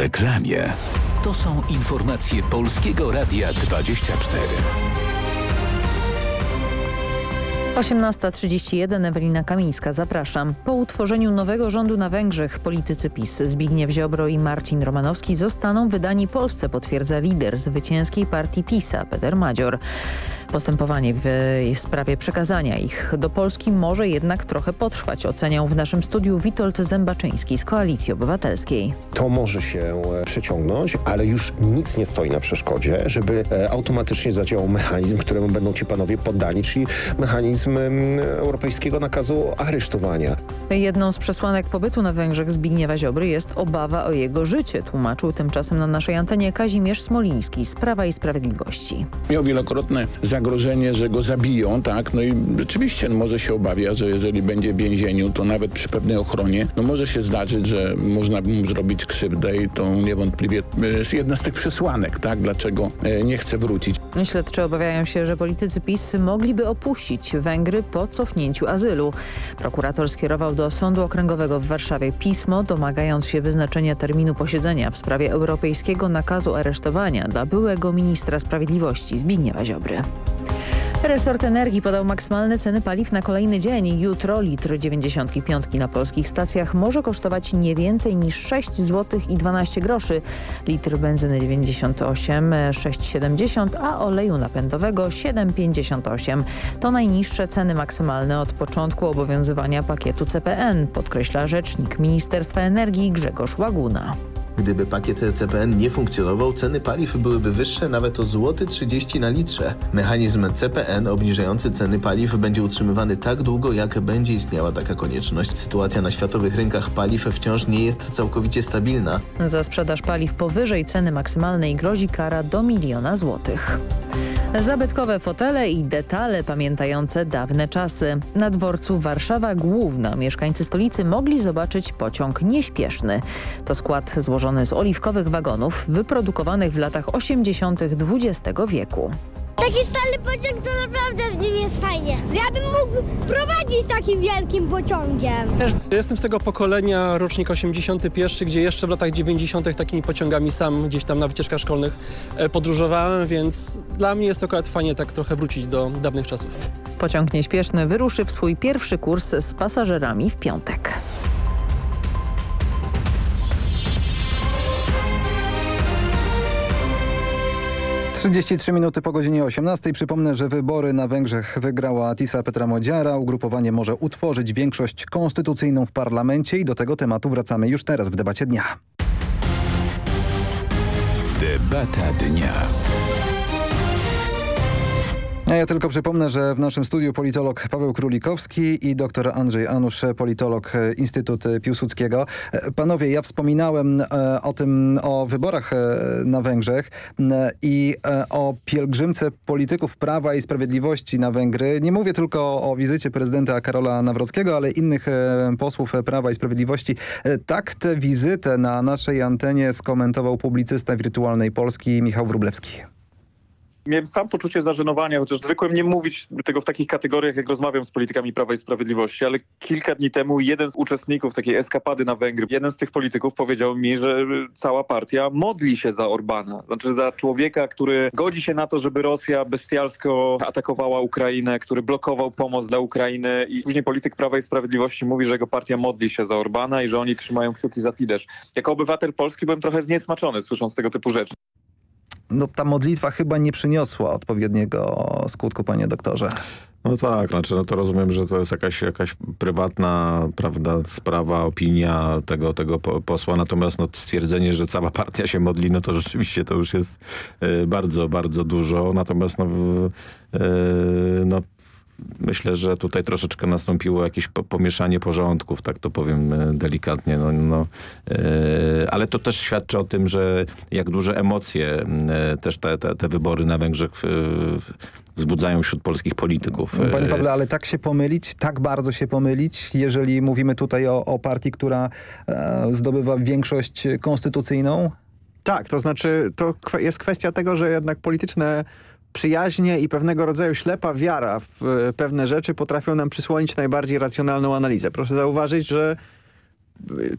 Reklamie. To są informacje Polskiego Radia 24. 18.31 Ewelina Kamińska, zapraszam. Po utworzeniu nowego rządu na Węgrzech politycy PiS Zbigniew Ziobro i Marcin Romanowski zostaną wydani Polsce, potwierdza lider zwycięskiej partii PiSa, Peter Madzior. Postępowanie w sprawie przekazania ich do Polski może jednak trochę potrwać, oceniał w naszym studiu Witold Zębaczyński z Koalicji Obywatelskiej. To może się e, przeciągnąć, ale już nic nie stoi na przeszkodzie, żeby e, automatycznie zadziałał mechanizm, któremu będą ci panowie poddani, czyli mechanizm europejskiego nakazu aresztowania. Jedną z przesłanek pobytu na Węgrzech Zbigniewa Ziobry jest obawa o jego życie, tłumaczył tymczasem na naszej antenie Kazimierz Smoliński z Prawa i Sprawiedliwości. Miał wielokrotne zagrożenie, że go zabiją, tak? No i rzeczywiście no, może się obawia, że jeżeli będzie w więzieniu, to nawet przy pewnej ochronie, no może się zdarzyć, że można mu zrobić krzywdę i to niewątpliwie jest jedna z tych przesłanek, tak? Dlaczego nie chce wrócić. Śledczy obawiają się, że politycy PiS mogliby opuścić Węgry po cofnięciu azylu. Prokurator skierował do Sądu Okręgowego w Warszawie pismo domagając się wyznaczenia terminu posiedzenia w sprawie europejskiego nakazu aresztowania dla byłego ministra sprawiedliwości Zbigniewa Ziobry. Resort Energii podał maksymalne ceny paliw na kolejny dzień. Jutro litr 95 na polskich stacjach może kosztować nie więcej niż 6 zł i 12 groszy. Litr benzyny 98 6,70, a oleju napędowego 7,58. To najniższe ceny maksymalne od początku obowiązywania pakietu CPN, podkreśla rzecznik Ministerstwa Energii Grzegorz Łaguna. Gdyby pakiet CPN nie funkcjonował, ceny paliw byłyby wyższe nawet o złoty 30 na litrze. Mechanizm CPN obniżający ceny paliw będzie utrzymywany tak długo, jak będzie istniała taka konieczność. Sytuacja na światowych rynkach paliw wciąż nie jest całkowicie stabilna. Za sprzedaż paliw powyżej ceny maksymalnej grozi kara do miliona złotych. Zabytkowe fotele i detale pamiętające dawne czasy. Na dworcu Warszawa Główna mieszkańcy stolicy mogli zobaczyć pociąg nieśpieszny. To skład złożony z oliwkowych wagonów wyprodukowanych w latach 80. XX wieku. Taki stary pociąg to naprawdę w nim jest fajnie. Ja bym mógł prowadzić takim wielkim pociągiem. Jestem z tego pokolenia, rocznik 81, gdzie jeszcze w latach 90. takimi pociągami sam gdzieś tam na wycieczkach szkolnych podróżowałem, więc dla mnie jest to akurat fajnie tak trochę wrócić do dawnych czasów. Pociąg nieśpieszny wyruszy w swój pierwszy kurs z pasażerami w piątek. Trzydzieści trzy minuty po godzinie 18. Przypomnę, że wybory na Węgrzech wygrała Tisa Petra Modziara. Ugrupowanie może utworzyć większość konstytucyjną w parlamencie i do tego tematu wracamy już teraz w debacie dnia. Debata dnia. A ja tylko przypomnę, że w naszym studiu politolog Paweł Królikowski i dr Andrzej Anusz, politolog Instytut Piłsudskiego. Panowie, ja wspominałem e, o tym, o wyborach e, na Węgrzech i e, o pielgrzymce polityków Prawa i Sprawiedliwości na Węgry. Nie mówię tylko o wizycie prezydenta Karola Nawrockiego, ale innych posłów Prawa i Sprawiedliwości. Tak tę wizytę na naszej antenie skomentował publicysta wirtualnej Polski Michał Wrublewski miałem sam poczucie zażenowania, chociaż zwykłem nie mówić tego w takich kategoriach, jak rozmawiam z politykami Prawa i Sprawiedliwości, ale kilka dni temu jeden z uczestników takiej eskapady na Węgry, jeden z tych polityków powiedział mi, że cała partia modli się za Orbana. Znaczy za człowieka, który godzi się na to, żeby Rosja bestialsko atakowała Ukrainę, który blokował pomoc dla Ukrainy i później polityk Prawa i Sprawiedliwości mówi, że jego partia modli się za Orbana i że oni trzymają kciuki za Fidesz. Jako obywatel polski byłem trochę zniesmaczony słysząc tego typu rzeczy no ta modlitwa chyba nie przyniosła odpowiedniego skutku, panie doktorze. No tak, znaczy no to rozumiem, że to jest jakaś, jakaś prywatna prawda, sprawa, opinia tego, tego posła, natomiast no, stwierdzenie, że cała partia się modli, no to rzeczywiście to już jest y, bardzo, bardzo dużo, natomiast no, y, no myślę, że tutaj troszeczkę nastąpiło jakieś pomieszanie porządków, tak to powiem e, delikatnie. No, no, e, ale to też świadczy o tym, że jak duże emocje e, też te, te, te wybory na Węgrzech wzbudzają wśród polskich polityków. Panie Pawle, ale tak się pomylić, tak bardzo się pomylić, jeżeli mówimy tutaj o, o partii, która zdobywa większość konstytucyjną? Tak, to znaczy to jest kwestia tego, że jednak polityczne przyjaźnie i pewnego rodzaju ślepa wiara w pewne rzeczy potrafią nam przysłonić najbardziej racjonalną analizę. Proszę zauważyć, że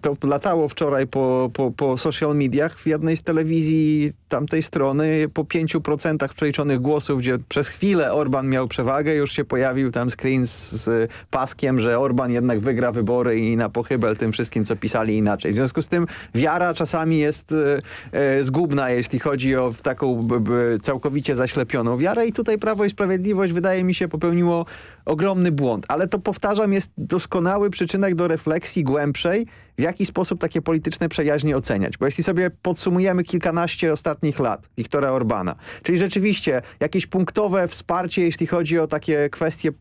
to latało wczoraj po, po, po social mediach w jednej z telewizji tamtej strony po 5% przeliczonych głosów, gdzie przez chwilę Orban miał przewagę, już się pojawił tam screen z, z paskiem, że Orban jednak wygra wybory i na pochybel tym wszystkim, co pisali inaczej. W związku z tym wiara czasami jest e, e zgubna, jeśli chodzi o taką b, b, całkowicie zaślepioną wiarę i tutaj Prawo i Sprawiedliwość wydaje mi się popełniło ogromny błąd. Ale to powtarzam jest doskonały przyczynek do refleksji głębszej, w jaki sposób takie polityczne przejaźnie oceniać. Bo jeśli sobie podsumujemy kilkanaście ostatnich lat Wiktora Orbana, czyli rzeczywiście jakieś punktowe wsparcie, jeśli chodzi o takie kwestie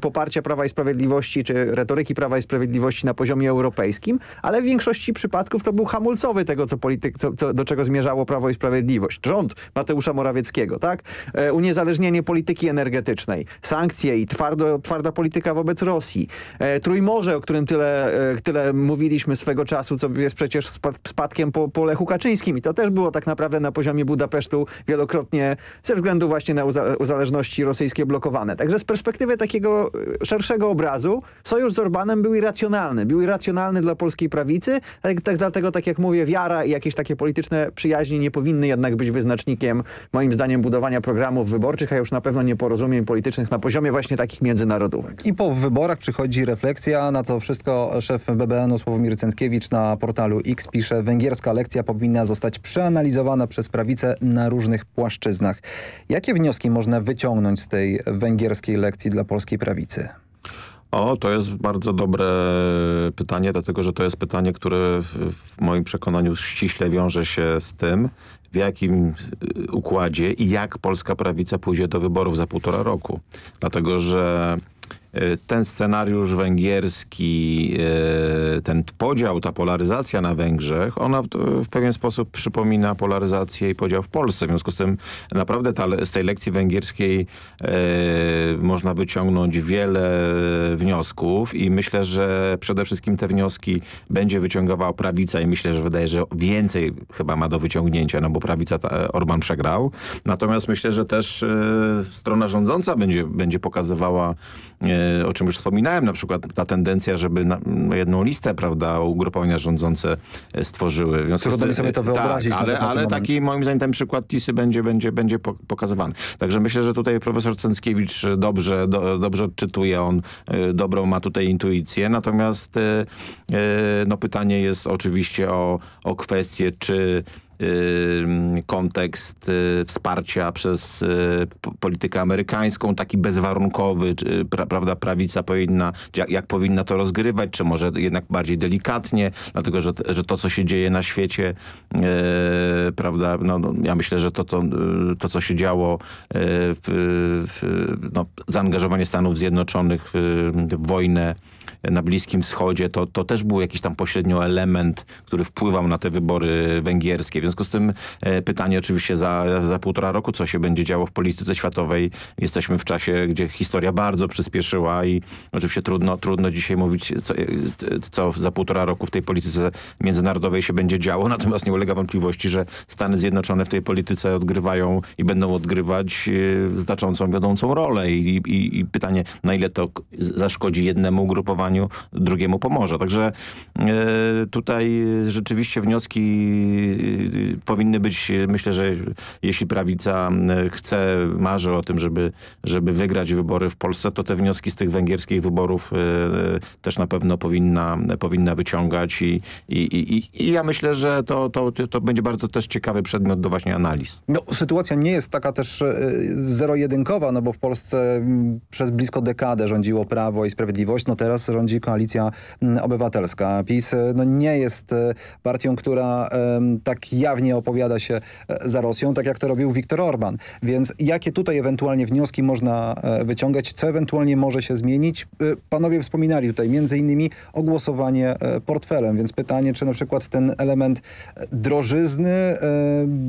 poparcia Prawa i Sprawiedliwości, czy retoryki Prawa i Sprawiedliwości na poziomie europejskim, ale w większości przypadków to był hamulcowy tego, co polityk, co, co, do czego zmierzało Prawo i Sprawiedliwość. Rząd Mateusza Morawieckiego, tak? E, uniezależnienie polityki energetycznej, sankcje i twardo, twarda polityka wobec Rosji. E, Trójmorze, o którym tyle, e, tyle mówiliśmy swego czasu, co jest przecież spadkiem po, po Lechu Kaczyńskim i to też było tak naprawdę na poziomie Budapesztu wielokrotnie ze względu właśnie na uzależności rosyjskie blokowane. Także z perspektywy takiego e, szerszego obrazu sojusz z Orbanem był irracjonalny. Był irracjonalny dla polskiej prawicy, tak, tak, dlatego tak jak mówię, wiara i jakieś takie polityczne przyjaźnie nie powinny jednak być wyznacznikiem moim zdaniem budowania programów wyborczych, a już na pewno nie porozumień politycznych na poziomie właśnie takich międzynarodowych. I po wyborach przychodzi refleksja, na co wszystko szef BBN-u Sławomir Na portalu X pisze, węgierska lekcja powinna zostać przeanalizowana przez prawicę na różnych płaszczyznach. Jakie wnioski można wyciągnąć z tej węgierskiej lekcji dla polskiej prawicy? O, to jest bardzo dobre pytanie, dlatego że to jest pytanie, które w moim przekonaniu ściśle wiąże się z tym, w jakim y, układzie i jak polska prawica pójdzie do wyborów za półtora roku. Dlatego, że ten scenariusz węgierski, e, ten podział, ta polaryzacja na Węgrzech, ona w, pewien sposób przypomina polaryzację i podział w Polsce. W związku z tym naprawdę ta, z tej lekcji węgierskiej e, można wyciągnąć wiele wniosków i myślę, że przede wszystkim te wnioski będzie wyciągała prawica i myślę, że wydaje, że więcej chyba ma do wyciągnięcia, no bo prawica ta, Orban przegrał. Natomiast myślę, że też e, strona rządząca będzie, będzie pokazywała e, o czym już wspominałem, na przykład ta tendencja, żeby na, jedną listę, prawda, ugrupowania rządzące e, stworzyły. W związku Trudno mi sobie to wyobrazić. Tak, ale, ale taki moim zdaniem ten przykład TISY będzie, będzie, będzie pokazywany. Także myślę, że tutaj profesor Cęckiewicz dobrze, do, dobrze odczytuje, on e, dobrą ma tutaj intuicję, natomiast e, no pytanie jest oczywiście o, o kwestię, czy kontekst wsparcia przez politykę amerykańską, taki bezwarunkowy, pra, prawda, prawica powinna, jak, jak, powinna to rozgrywać, czy może jednak bardziej delikatnie, dlatego, że, że to, co się dzieje na świecie, prawda, no, no, ja myślę, że to, to, to co się działo w, w no, zaangażowanie Stanów Zjednoczonych w, w wojnę na Bliskim Wschodzie, to, to też był jakiś tam pośrednio element, który wpływał na te wybory węgierskie. W związku z tym e, pytanie oczywiście za, za półtora roku, co się będzie działo w polityce światowej. Jesteśmy w czasie, gdzie historia bardzo przyspieszyła i oczywiście trudno, trudno dzisiaj mówić, co, e, co za półtora roku w tej polityce międzynarodowej się będzie działo. [laughs] Natomiast nie ulega wątpliwości, że Stany Zjednoczone w tej polityce odgrywają i będą odgrywać e, znaczącą, wiodącą rolę. I, i, i pytanie, na ile to zaszkodzi jednemu ugrupowaniu, drugiemu pomoże. Także e, tutaj rzeczywiście wnioski e, powinny być, myślę, że jeśli prawica chce, marzy o tym, żeby, żeby wygrać wybory w Polsce, to te wnioski z tych węgierskich wyborów e, też na pewno powinna, powinna wyciągać i, i, i, i ja myślę, że to, to, to będzie bardzo też ciekawy przedmiot do właśnie analiz. No, sytuacja nie jest taka też zero-jedynkowa, no bo w Polsce przez blisko dekadę rządziło Prawo i Sprawiedliwość, no teraz rządzi rządzi koalicja mm, obywatelska. PiS e, no, nie jest e, partią, która tak jawnie opowiada się e, za Rosją, tak jak to robił Viktor Orban. Więc jakie tutaj ewentualnie wnioski można wyciągać, co ewentualnie może się zmienić? Panowie wspominali tutaj między innymi o głosowanie portfelem, więc pytanie, czy na przykład ten element drożyzny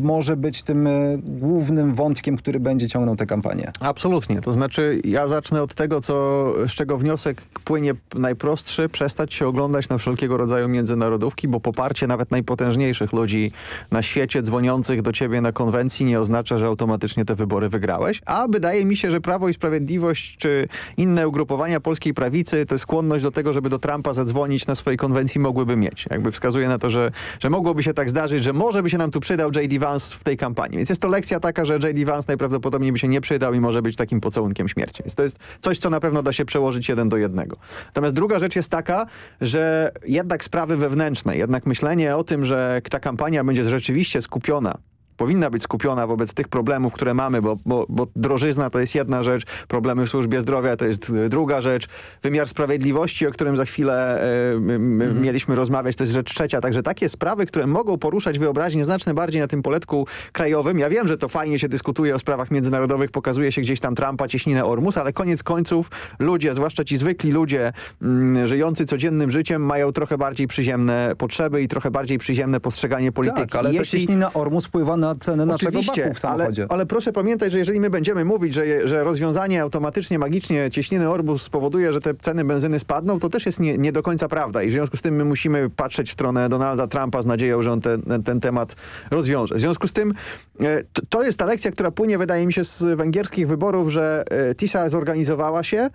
może być tym głównym wątkiem, który będzie ciągnął tę kampanię? Absolutnie. To znaczy ja zacznę od tego, co, z czego wniosek płynie najprostszy przestać się oglądać na wszelkiego rodzaju międzynarodówki, bo poparcie nawet najpotężniejszych ludzi na świecie dzwoniących do ciebie na konwencji nie oznacza, że automatycznie te wybory wygrałeś. A wydaje mi się, że Prawo i Sprawiedliwość czy inne ugrupowania polskiej prawicy tę skłonność do tego, żeby do Trumpa zadzwonić na swojej konwencji mogłyby mieć. Jakby wskazuje na to, że, że mogłoby się tak zdarzyć, że może by się nam tu przydał J.D. Vance w tej kampanii. Więc jest to lekcja taka, że J.D. Vance najprawdopodobniej by się nie przydał i może być takim pocałunkiem śmierci. Więc to jest coś, co na pewno da się przełożyć jeden do jednego. Natomiast druga rzecz jest taka, że jednak sprawy wewnętrzne, jednak myślenie o tym, że ta kampania będzie rzeczywiście skupiona powinna być skupiona wobec tych problemów, które mamy, bo, bo, bo drożyzna to jest jedna rzecz, problemy w służbie zdrowia to jest druga rzecz, wymiar sprawiedliwości, o którym za chwilę e, mhm. mieliśmy rozmawiać, to jest rzecz trzecia. Także takie sprawy, które mogą poruszać wyobraźnię znacznie bardziej na tym poletku krajowym. Ja wiem, że to fajnie się dyskutuje o sprawach międzynarodowych, pokazuje się gdzieś tam Trumpa, cieśninę Ormus, ale koniec końców ludzie, zwłaszcza ci zwykli ludzie mm, żyjący codziennym życiem mają trochę bardziej przyziemne potrzeby i trochę bardziej przyziemne postrzeganie polityki. Tak, ale Jeśli... ta cieśnina Ormus wpływa na na cenę naszego baku w samochodzie. Ale, ale proszę pamiętać, że jeżeli my będziemy mówić, że, że rozwiązanie automatycznie, magicznie cieśniny Orbus spowoduje, że te ceny benzyny spadną, to też jest nie, nie do końca prawda i w związku z tym my musimy patrzeć w stronę Donalda Trumpa z nadzieją, że on ten, ten temat rozwiąże. W związku z tym e, to, jest ta lekcja, która płynie wydaje mi się z węgierskich wyborów, że e, TISA zorganizowała się,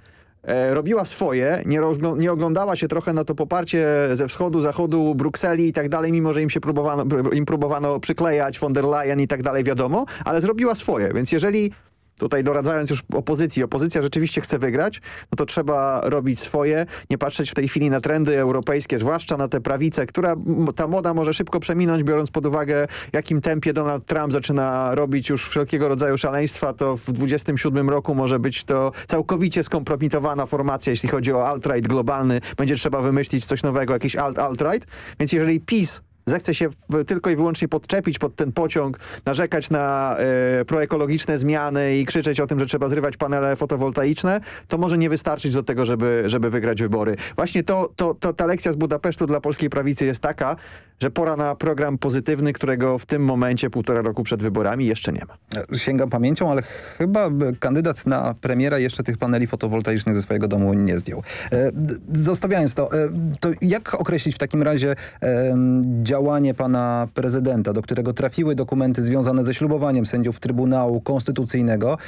e, robiła swoje, nie, nie, oglądała się trochę na to poparcie ze wschodu, zachodu, Brukseli i tak dalej, mimo że im się próbowano, im próbowano przyklejać von der Leyen i tak dalej, wiadomo, ale zrobiła swoje. Więc jeżeli tutaj doradzając już opozycji, opozycja rzeczywiście chce wygrać, no to trzeba robić swoje, nie patrzeć w tej chwili na trendy europejskie, zwłaszcza na tę prawicę, która ta moda może szybko przeminąć, biorąc pod uwagę, jakim tempie Donald Trump zaczyna robić już wszelkiego rodzaju szaleństwa, to w 27 roku może być to całkowicie skompromitowana formacja, jeśli chodzi o alt-right globalny. Będzie trzeba wymyślić coś nowego, jakiś alt-alt-right. Więc jeżeli PiS zechce się tylko i wyłącznie podczepić pod ten pociąg, narzekać na e, proekologiczne zmiany i krzyczeć o tym, że trzeba zrywać panele fotowoltaiczne, to może nie wystarczyć do tego, żeby, żeby wygrać wybory. Właśnie to, to, to ta lekcja z Budapesztu dla polskiej prawicy jest taka, że pora na program pozytywny, którego w tym momencie, półtora roku przed wyborami, jeszcze nie ma. Sięgam pamięcią, ale chyba kandydat na premiera jeszcze tych paneli fotowoltaicznych ze swojego domu nie zdjął. E, zostawiając to, e, to jak określić w takim razie e, działanie pana prezydenta, do którego trafiły dokumenty związane ze ślubowaniem sędziów Trybunału Konstytucyjnego.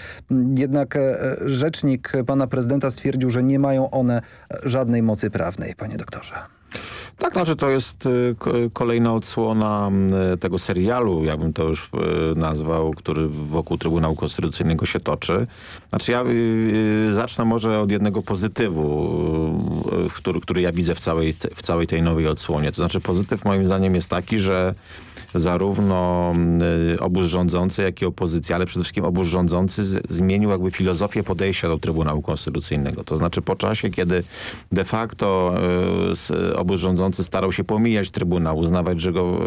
Jednak rzecznik pana prezydenta stwierdził, że nie mają one żadnej mocy prawnej, panie doktorze. Tak, znaczy to jest y, kolejna odsłona y, tego serialu, jakbym to już y, nazwał, który wokół Trybunału Konstytucyjnego się toczy. Znaczy ja zacznę może od jednego pozytywu, który, który ja widzę w całej, w całej tej nowej odsłonie. To znaczy pozytyw moim zdaniem jest taki, że zarówno y, obóz rządzący, jak i opozycja, ale przede wszystkim obóz rządzący zmienił jakby filozofię podejścia do Trybunału Konstytucyjnego. To znaczy po czasie, kiedy de facto y, obóz rządzący starał się pomijać Trybunał, uznawać, że go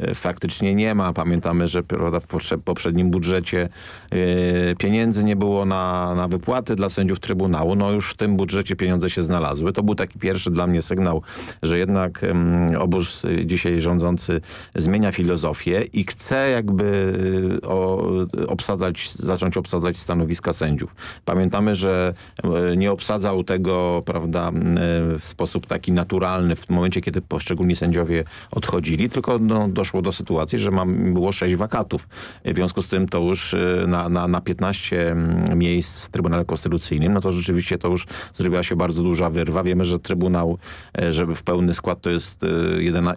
y, faktycznie nie ma. Pamiętamy, że w poprzednim budżecie pieniędzy nie było na, na wypłaty dla sędziów Trybunału. No już w tym budżecie pieniądze się znalazły. To był taki pierwszy dla mnie sygnał, że jednak obóz dzisiaj rządzący zmienił zmienia filozofię i chce jakby y, o, obsadzać, zacząć obsadzać stanowiska sędziów. Pamiętamy, że y, nie obsadzał tego prawda, y, w sposób taki naturalny w momencie, kiedy poszczególni sędziowie odchodzili, tylko no, doszło do sytuacji, że mam, było sześć wakatów. W związku z tym to już na, na, na 15 mm, miejsc w Trybunale Konstytucyjnym, no to rzeczywiście to już zrobiła się bardzo duża wyrwa. Wiemy, że Trybunał, żeby w pełny skład to jest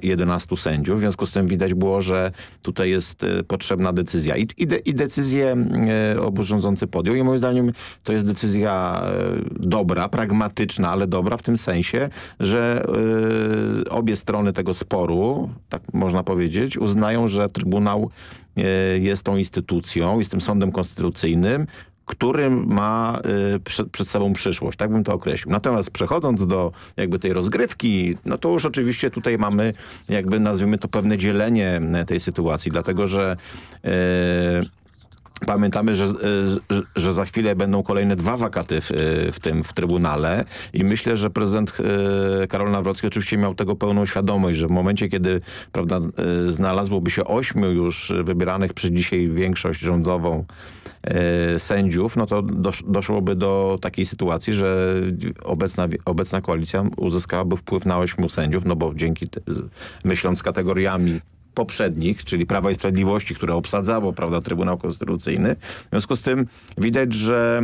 11 sędziów, w związku z tym widać było, że tutaj jest e, potrzebna decyzja. I, i, de, i decyzję e, obóz rządzący podjął i moim zdaniem to jest decyzja e, dobra, pragmatyczna, ale dobra w tym sensie, że obie strony tego sporu, tak można powiedzieć, uznają, że Trybunał jest tą instytucją, jest tym sądem konstytucyjnym, który ma y, przed, przed, sobą przyszłość. Tak bym to określił. Natomiast przechodząc do jakby tej rozgrywki, no to już oczywiście tutaj mamy jakby nazwijmy to pewne dzielenie tej sytuacji, dlatego że y, Pamiętamy, że, że, że, za chwilę będą kolejne dwa wakaty w, w, tym w Trybunale i myślę, że prezydent Karol Nawrocki oczywiście miał tego pełną świadomość, że w momencie, kiedy prawda, znalazłoby się ośmiu już wybieranych przez dzisiaj większość rządową E, sędziów, no to dosz, doszłoby do takiej sytuacji, że obecna, obecna koalicja uzyskałaby wpływ na ośmiu sędziów, no bo dzięki, myśląc kategoriami poprzednich, czyli Prawa i Sprawiedliwości, które obsadzało prawda, Trybunał Konstytucyjny. W związku z tym widać, że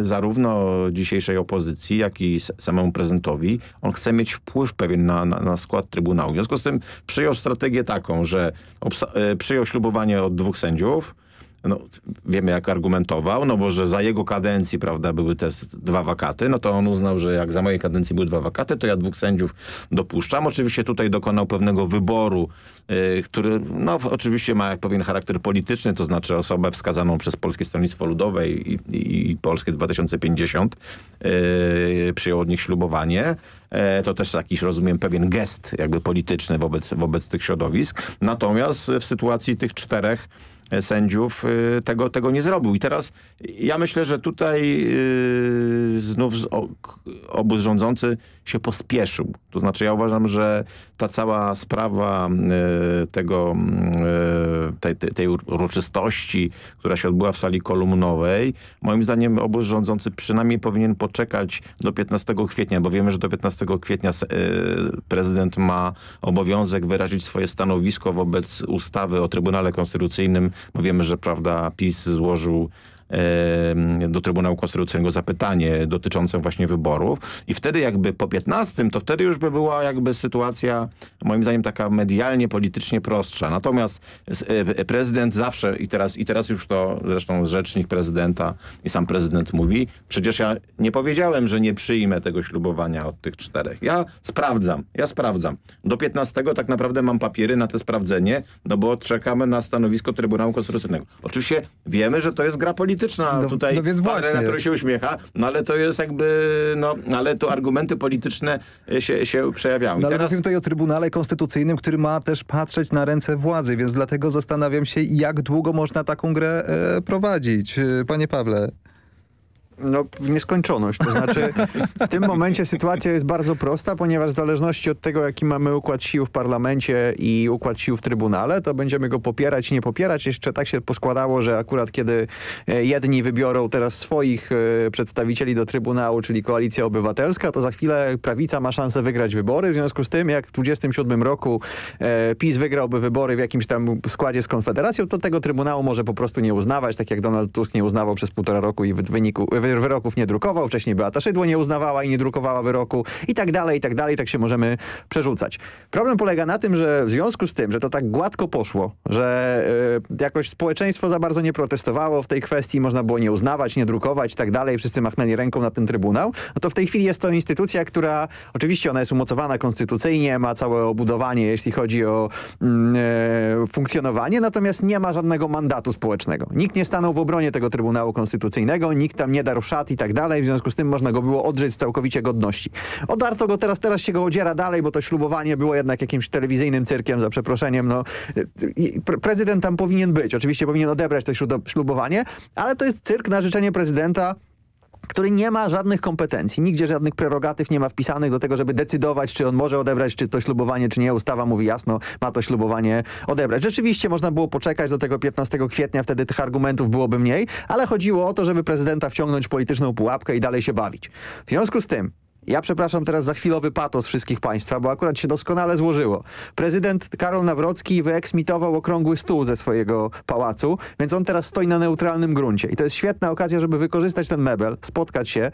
y, zarówno dzisiejszej opozycji, jak i samemu prezydentowi, on chce mieć wpływ pewien na, na, na skład Trybunału. W związku z tym przyjął strategię taką, że y, przyjął ślubowanie od dwóch sędziów, no, wiemy jak argumentował, no bo że za jego kadencji, prawda, były te dwa wakaty, no to on uznał, że jak za mojej kadencji były dwa wakaty, to ja dwóch sędziów dopuszczam. Oczywiście tutaj dokonał pewnego wyboru, yy, który, no oczywiście ma pewien charakter polityczny, to znaczy osobę wskazaną przez Polskie Stronnictwo Ludowe i, i, i Polskie 2050 yy, przyjął od nich ślubowanie. E, to też taki, rozumiem, pewien gest jakby polityczny wobec, wobec tych środowisk. Natomiast w sytuacji tych czterech sędziów y, tego, tego nie zrobił. I teraz ja myślę, że tutaj y, znów obóz rządzący się pospieszył. To znaczy ja uważam, że ta cała sprawa y, tego, tej, tej uroczystości, która się odbyła w sali kolumnowej, moim zdaniem obóz rządzący przynajmniej powinien poczekać do 15 kwietnia, bo wiemy, że do 15 kwietnia prezydent ma obowiązek wyrazić swoje stanowisko wobec ustawy o Trybunale Konstytucyjnym bo wiemy, że prawda PiS złożył do Trybunału Konstytucyjnego zapytanie dotyczące właśnie wyborów i wtedy jakby po 15 to wtedy już by była jakby sytuacja moim zdaniem taka medialnie, politycznie prostsza. Natomiast e, prezydent zawsze i teraz, i teraz już to zresztą rzecznik prezydenta i sam prezydent mówi, przecież ja nie powiedziałem, że nie przyjmę tego ślubowania od tych czterech. Ja sprawdzam, ja sprawdzam. Do 15 tak naprawdę mam papiery na to sprawdzenie, no bo czekamy na stanowisko Trybunału Konstytucyjnego. Oczywiście wiemy, że to jest gra polityczna polityczna no, tutaj. No więc właśnie. Się uśmiecha, no ale to jest jakby, no ale to argumenty polityczne e, się, się przejawiają. No, ale teraz... mówimy tutaj o Trybunale Konstytucyjnym, który ma też patrzeć na ręce władzy, więc dlatego zastanawiam się, jak długo można taką grę e, prowadzić. E, panie Pawle. No, w nieskończoność. To znaczy w tym momencie sytuacja jest bardzo prosta, ponieważ w zależności od tego, jaki mamy układ sił w parlamencie i układ sił w Trybunale, to będziemy go popierać, nie popierać. Jeszcze tak się poskładało, że akurat kiedy e, jedni wybiorą teraz swoich e, przedstawicieli do Trybunału, czyli Koalicja Obywatelska, to za chwilę prawica ma szansę wygrać wybory. W związku z tym, jak w 27 roku e, PiS wygrałby wybory w jakimś tam składzie z Konfederacją, to tego Trybunału może po prostu nie uznawać, tak jak Donald Tusk nie uznawał przez półtora roku i w wyniku że wyroków nie drukował, wcześniej Beata Szydło nie uznawała i nie drukowała wyroku i tak dalej, i tak dalej, tak się możemy przerzucać. Problem polega na tym, że w związku z tym, że to tak gładko poszło, że y, jakoś społeczeństwo za bardzo nie protestowało w tej kwestii, można było nie uznawać, nie drukować i tak dalej, wszyscy machnęli ręką na ten Trybunał, no to w tej chwili jest to instytucja, która oczywiście ona jest umocowana konstytucyjnie, ma całe obudowanie, jeśli chodzi o e, funkcjonowanie, natomiast nie ma żadnego mandatu społecznego. Nikt nie stanął w obronie tego Trybunału Konstytucyjnego, nikt tam nie szat i tak dalej, w związku z tym można go było odrzeć całkowicie godności. Odarto go teraz, teraz się go odziera dalej, bo to ślubowanie było jednak jakimś telewizyjnym cyrkiem, za przeproszeniem. No, pre prezydent tam powinien być, oczywiście powinien odebrać to ślubowanie, ale to jest cyrk na życzenie prezydenta, który nie ma żadnych kompetencji, nigdzie żadnych prerogatyw nie ma wpisanych do tego, żeby decydować, czy on może odebrać czy to ślubowanie, czy nie. Ustawa mówi jasno, ma to ślubowanie odebrać. Rzeczywiście można było poczekać do tego 15 kwietnia, wtedy tych argumentów byłoby mniej, ale chodziło o to, żeby prezydenta wciągnąć w polityczną pułapkę i dalej się bawić. W związku z tym ja przepraszam teraz za chwilowy patos wszystkich państwa, bo akurat się doskonale złożyło. Prezydent Karol Nawrocki wyeksmitował okrągły stół ze swojego pałacu, więc on teraz stoi na neutralnym gruncie. I to jest świetna okazja, żeby wykorzystać ten mebel, spotkać się,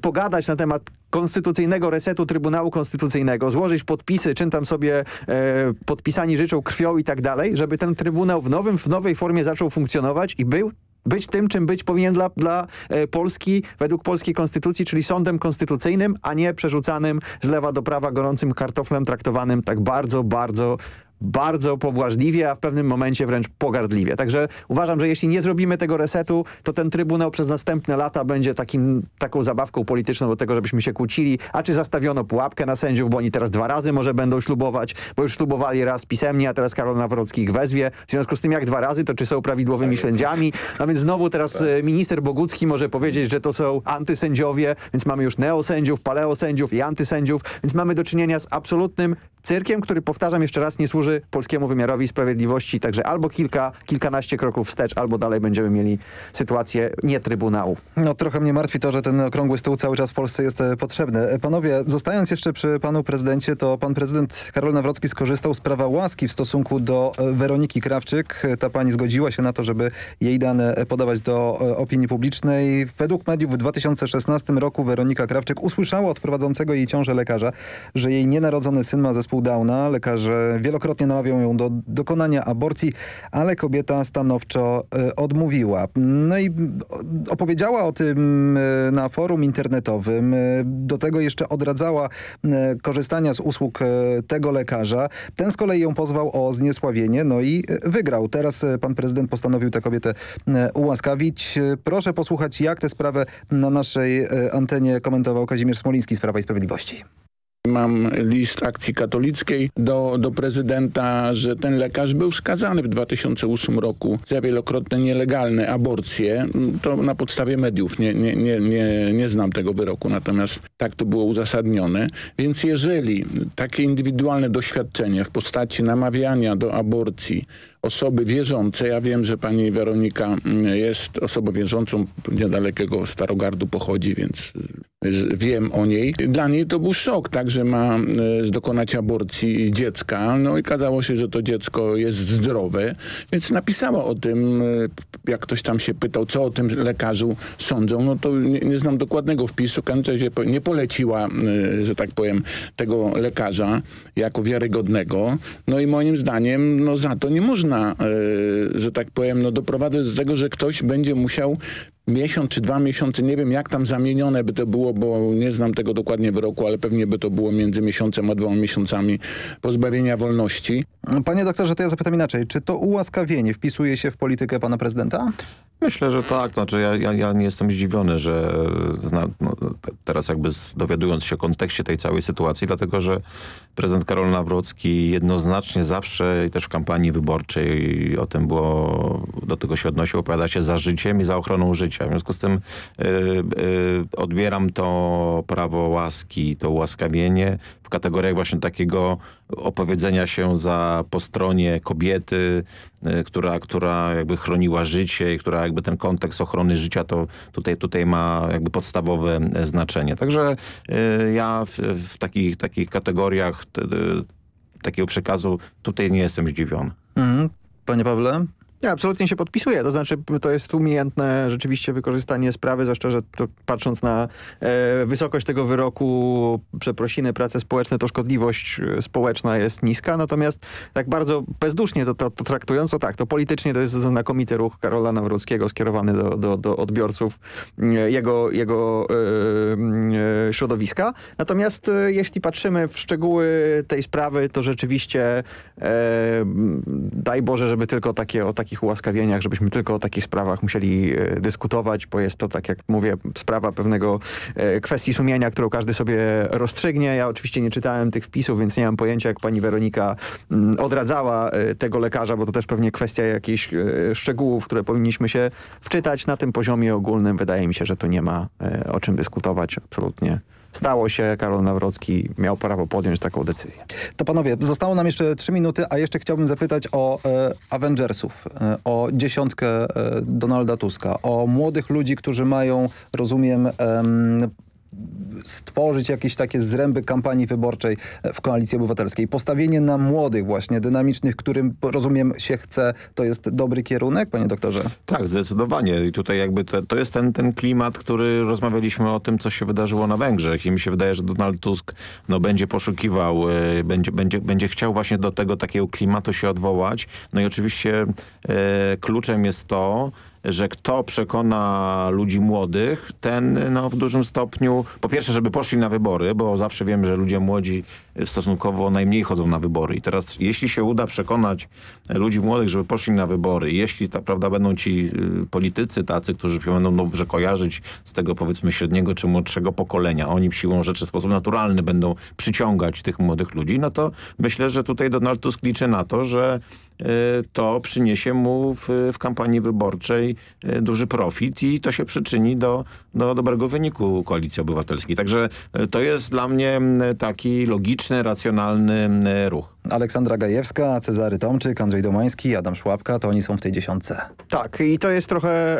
pogadać na temat konstytucyjnego resetu Trybunału Konstytucyjnego, złożyć podpisy, czym tam sobie e, podpisani życzą krwią i tak dalej, żeby ten Trybunał w, nowym, w nowej formie zaczął funkcjonować i był być tym, czym być powinien dla, dla e, Polski według polskiej konstytucji, czyli sądem konstytucyjnym, a nie przerzucanym z lewa do prawa gorącym kartoflem traktowanym tak bardzo, bardzo bardzo pobłażliwie, a w pewnym momencie wręcz pogardliwie. Także uważam, że jeśli nie zrobimy tego resetu, to ten Trybunał przez następne lata będzie takim, taką zabawką polityczną do tego, żebyśmy się kłócili, a czy zastawiono pułapkę na sędziów, bo oni teraz dwa razy może będą ślubować, bo już ślubowali raz pisemnie, a teraz Karol Nawrocki ich wezwie. W związku z tym jak dwa razy, to czy są prawidłowymi sędziami? No więc znowu teraz tak. E, minister Bogucki może powiedzieć, że to są antysędziowie, więc mamy już neosędziów, paleosędziów i antysędziów, więc mamy do czynienia z absolutnym cyrkiem, który powtarzam jeszcze raz nie służy polskiemu wymiarowi sprawiedliwości, także albo kilka, kilkanaście kroków wstecz, albo dalej będziemy mieli sytuację nie Trybunału. No trochę mnie martwi to, że ten okrągły stół cały czas w Polsce jest e, potrzebny. E, panowie, zostając jeszcze przy panu prezydencie, to pan prezydent Karol Nawrocki skorzystał z prawa łaski w stosunku do e, Weroniki Krawczyk. Ta pani zgodziła się na to, żeby jej dane podawać do opinii publicznej. Według mediów w 2016 roku Weronika Krawczyk usłyszała od prowadzącego jej ciążę lekarza, że jej nienarodzony syn ma zespół Downa. Lekarze wielokrotnie namawiał ją do dokonania aborcji, ale kobieta stanowczo e, odmówiła. No i opowiedziała o tym e, na forum internetowym. Do tego jeszcze odradzała korzystania z usług tego lekarza. Ten z kolei ją pozwał o zniesławienie, no i wygrał. Teraz pan prezydent postanowił tę kobietę ułaskawić. Proszę posłuchać, jak tę sprawę na naszej antenie komentował Kazimierz Smoliński z Prawa i Sprawiedliwości. Mam list akcji katolickiej do, do prezydenta, że ten lekarz był skazany w 2008 roku za wielokrotne nielegalne aborcje. To na podstawie mediów. Nie, nie, nie, nie, nie znam tego wyroku, natomiast tak to było uzasadnione. Więc jeżeli takie indywidualne doświadczenie w postaci namawiania do aborcji osoby wierzące. Ja wiem, że pani Weronika mm, jest osobą wierzącą, niedalekiego Starogardu pochodzi, więc y, wiem o niej. Dla niej to był szok, tak, że ma y, dokonać aborcji dziecka. No i kazało się, że to dziecko jest zdrowe, więc napisała o tym, y, jak ktoś tam się pytał, co o tym lekarzu sądzą. No to nie, nie znam dokładnego wpisu. W nie poleciła, że tak powiem, tego lekarza jako wiarygodnego. No i moim zdaniem, no za to nie można można, e, że tak powiem, no doprowadzać do tego, że ktoś będzie musiał miesiąc czy dwa miesiące, nie wiem jak tam zamienione by to było, bo nie znam tego dokładnie wyroku, ale pewnie by to było między miesiącem a dwoma miesiącami pozbawienia wolności. Panie doktorze, to ja zapytam inaczej. Czy to ułaskawienie wpisuje się w politykę pana prezydenta? Myślę, że tak. Znaczy ja, ja, ja nie jestem zdziwiony, że zna, no, teraz jakby dowiadując się o kontekście tej całej sytuacji, dlatego że prezydent Karol Nawrocki jednoznacznie zawsze i też w kampanii wyborczej o tym było, do tego się odnosił, opowiada się za życiem i za ochroną życia. W związku z tym y, y, odbieram to prawo łaski, to ułaskawienie w kategoriach właśnie takiego opowiedzenia się za po stronie kobiety, y, która, która jakby chroniła życie i która jakby ten kontekst ochrony życia to tutaj, tutaj ma jakby podstawowe znaczenie. Także ja w, w takich, takich kategoriach y, takiego przekazu tutaj nie jestem zdziwiony. Mm, panie Pawle? Ja absolutnie się podpisuję. To znaczy, to jest umiejętne rzeczywiście wykorzystanie sprawy, zwłaszcza, że to, patrząc na e, wysokość tego wyroku, przeprosiny, prace społeczne, to szkodliwość e, społeczna jest niska. Natomiast tak bardzo bezdusznie to, to, to traktując, to tak, to politycznie to jest znakomity ruch Karola Nawrockiego skierowany do, do, do odbiorców e, jego, jego e, e, środowiska. Natomiast e, jeśli patrzymy w szczegóły tej sprawy, to rzeczywiście daj Boże, żeby tylko takie o takich ułaskawieniach, żebyśmy tylko o takich sprawach musieli e, dyskutować, bo jest to, tak jak mówię, sprawa pewnego e, kwestii sumienia, którą każdy sobie rozstrzygnie. Ja oczywiście nie czytałem tych wpisów, więc nie mam pojęcia, jak pani Weronika mm, odradzała e, tego lekarza, bo to też pewnie kwestia jakichś szczegółów, które powinniśmy się wczytać. Na tym poziomie ogólnym wydaje mi się, że to nie ma o czym dyskutować absolutnie stało się, Karol Nawrocki miał prawo podjąć taką decyzję. To panowie, zostało nam jeszcze trzy minuty, a jeszcze chciałbym zapytać o e, Avengersów, e, o dziesiątkę e, Donalda Tuska, o młodych ludzi, którzy mają, rozumiem, stworzyć jakieś takie zręby kampanii wyborczej w Koalicji Obywatelskiej. Postawienie na młodych właśnie, dynamicznych, którym rozumiem się chce, to jest dobry kierunek, panie doktorze? Tak, zdecydowanie. I tutaj jakby to, jest ten, ten klimat, który rozmawialiśmy o tym, co się wydarzyło na Węgrzech i mi się wydaje, że Donald Tusk no, będzie poszukiwał, e, będzie, będzie, będzie chciał właśnie do tego takiego klimatu się odwołać. No i oczywiście e, kluczem jest to, że kto przekona ludzi młodych, ten no, w dużym stopniu, po pierwsze, żeby poszli na wybory, bo zawsze wiemy, że ludzie młodzi stosunkowo najmniej chodzą na wybory. I teraz, jeśli się uda przekonać ludzi młodych, żeby poszli na wybory, jeśli ta prawda będą ci y, politycy tacy, którzy się będą dobrze kojarzyć z tego powiedzmy średniego czy młodszego pokolenia, oni siłą rzeczy w sposób naturalny będą przyciągać tych młodych ludzi, no to myślę, że tutaj Donald Tusk liczy na to, że y, to przyniesie mu w, w, kampanii wyborczej y, duży profit i to się przyczyni do, do dobrego wyniku Koalicji Obywatelskiej. Także to jest dla mnie taki logiczny logiczny, racjonalny e, ruch. Aleksandra Gajewska, Cezary Tomczyk, Andrzej Domański, Adam Szłapka, to oni są w tej dziesiątce. Tak i to jest trochę,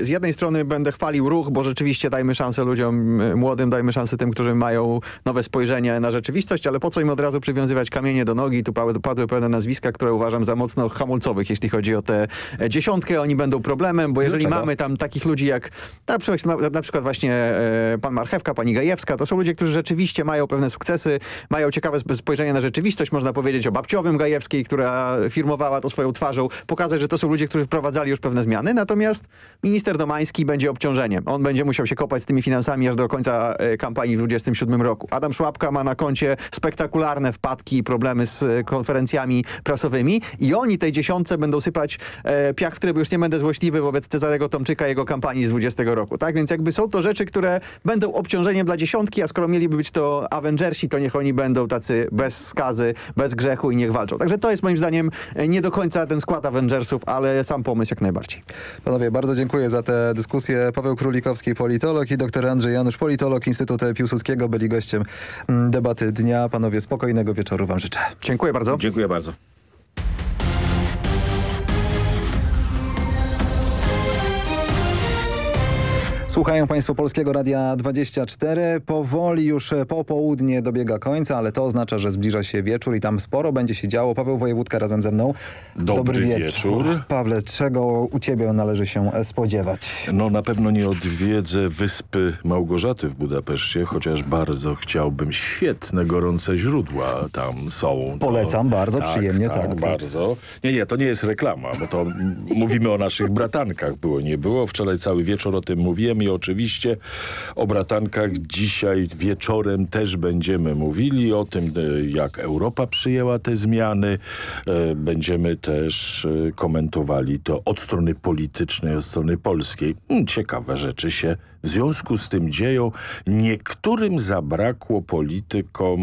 e, z jednej strony będę chwalił ruch, bo rzeczywiście dajmy szansę ludziom e, młodym, dajmy szansę tym, którzy mają nowe spojrzenie na rzeczywistość, ale po co im od razu przywiązywać kamienie do nogi? Tu padły, padły pewne nazwiska, które uważam za mocno hamulcowych, jeśli chodzi o tę dziesiątkę. Oni będą problemem, bo jeżeli Dlaczego? mamy tam takich ludzi jak na przykład, na, na przykład właśnie pan Marchewka, pani Gajewska, to są ludzie, którzy rzeczywiście mają pewne sukcesy, mają ciekawe spojrzenie na rzeczywistość, można powiedzieć o babciowym Gajewskiej, która firmowała to swoją twarzą, pokazać, że to są ludzie, którzy wprowadzali już pewne zmiany, natomiast minister Domański będzie obciążeniem. On będzie musiał się kopać z tymi finansami aż do końca e, kampanii w 2027 roku. Adam Szłapka ma na koncie spektakularne wpadki i problemy z e, konferencjami prasowymi i oni tej dziesiątce będą sypać e, piach w tryb, już nie będę złośliwy wobec Cezarego Tomczyka i jego kampanii z 20 roku. Tak więc jakby są to rzeczy, które będą obciążeniem dla dziesiątki, a skoro mieliby być to Avengersi, to niech oni będą tacy bez skazy, bez grzechu i niech walczą. Także to jest moim zdaniem e, nie do końca ten skład Avengersów, ale sam pomysł jak najbardziej. Panowie, bardzo dziękuję za tę dyskusję. Paweł Królikowski, politolog i dr Andrzej Janusz, politolog Instytutu Piłsudskiego byli gościem mm, debaty dnia. Panowie, spokojnego wieczoru wam życzę. Dziękuję bardzo. Dziękuję bardzo. Słuchają Państwo Polskiego Radia 24. Powoli już popołudnie dobiega końca, ale to oznacza, że zbliża się wieczór i tam sporo będzie się działo. Paweł Wojewódka razem ze mną. Dobry, Dobry wieczór. wieczór. Pawle, czego u Ciebie należy się spodziewać? No na pewno nie odwiedzę wyspy Małgorzaty w Budapeszcie, chociaż bardzo chciałbym. Świetne, gorące źródła tam są. Polecam, to, bardzo tak, przyjemnie. Tak, tak, bardzo. Nie, nie, to nie jest reklama, bo to mówimy o naszych bratankach. Było, nie było. Wczoraj cały wieczór o tym mówiłem oczywiście o bratankach dzisiaj wieczorem też będziemy mówili o tym, e, jak Europa przyjęła te zmiany. E, będziemy też e, komentowali to od strony politycznej, od strony polskiej. Hmm, ciekawe rzeczy się w związku z tym dzieją. Niektórym zabrakło politykom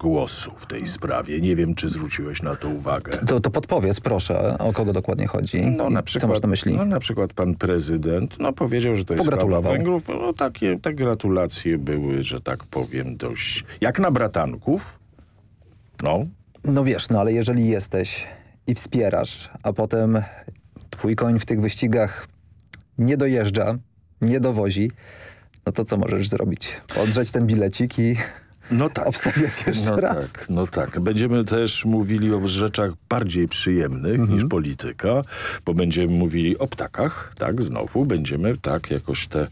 głosu w tej sprawie. Nie wiem, czy zwróciłeś na to uwagę. To, to podpowiedz, proszę, o kogo dokładnie chodzi. No, na przykład, Co masz na myśli? No, na przykład pan prezydent no, powiedział, że to jest sprawa Węgrów. No, takie, te gratulacje były, że tak powiem, dość... Jak na bratanków. No. No wiesz, no ale jeżeli jesteś i wspierasz, a potem twój koń w tych wyścigach nie dojeżdża, nie dowozi, no to co możesz zrobić? Odrzeć ten bilecik i no tak. obstawiać jeszcze no raz. Tak, no tak. Będziemy też mówili o rzeczach bardziej przyjemnych Mhm. niż polityka, bo będziemy mówili o ptakach, tak, znowu. Będziemy, tak, jakoś te,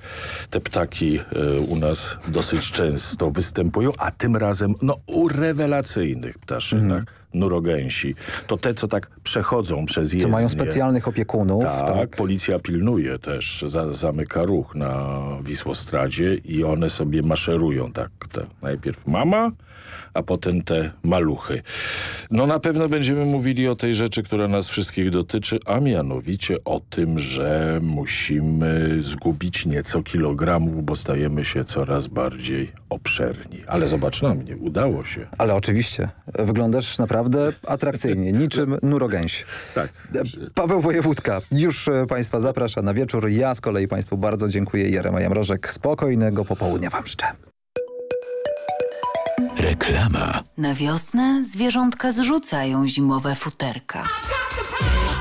te ptaki e, u nas dosyć często występują, a tym razem, no, u rewelacyjnych ptaszynach. Mhm. Nurogęsi. To te, co tak przechodzą przez jezdnię. Co mają specjalnych opiekunów. Tak, tak. policja pilnuje też, za, zamyka ruch na Wisłostradzie i one sobie maszerują tak. Te, najpierw mama, a potem te maluchy. No na pewno będziemy mówili o tej rzeczy, która nas wszystkich dotyczy, a mianowicie o tym, że musimy zgubić nieco kilogramów, bo stajemy się coraz bardziej obszerni. Ale zobacz na mnie, udało się. Ale oczywiście, wyglądasz naprawdę atrakcyjnie, niczym nurogęś. Tak. Paweł Wojewódka już e, Państwa zaprasza na wieczór. Ja z kolei Państwu bardzo dziękuję. Jerema Jamrożek. Spokojnego popołudnia Wam życzę. Reklama. Na wiosnę zwierzątka zrzucają zimowe futerka.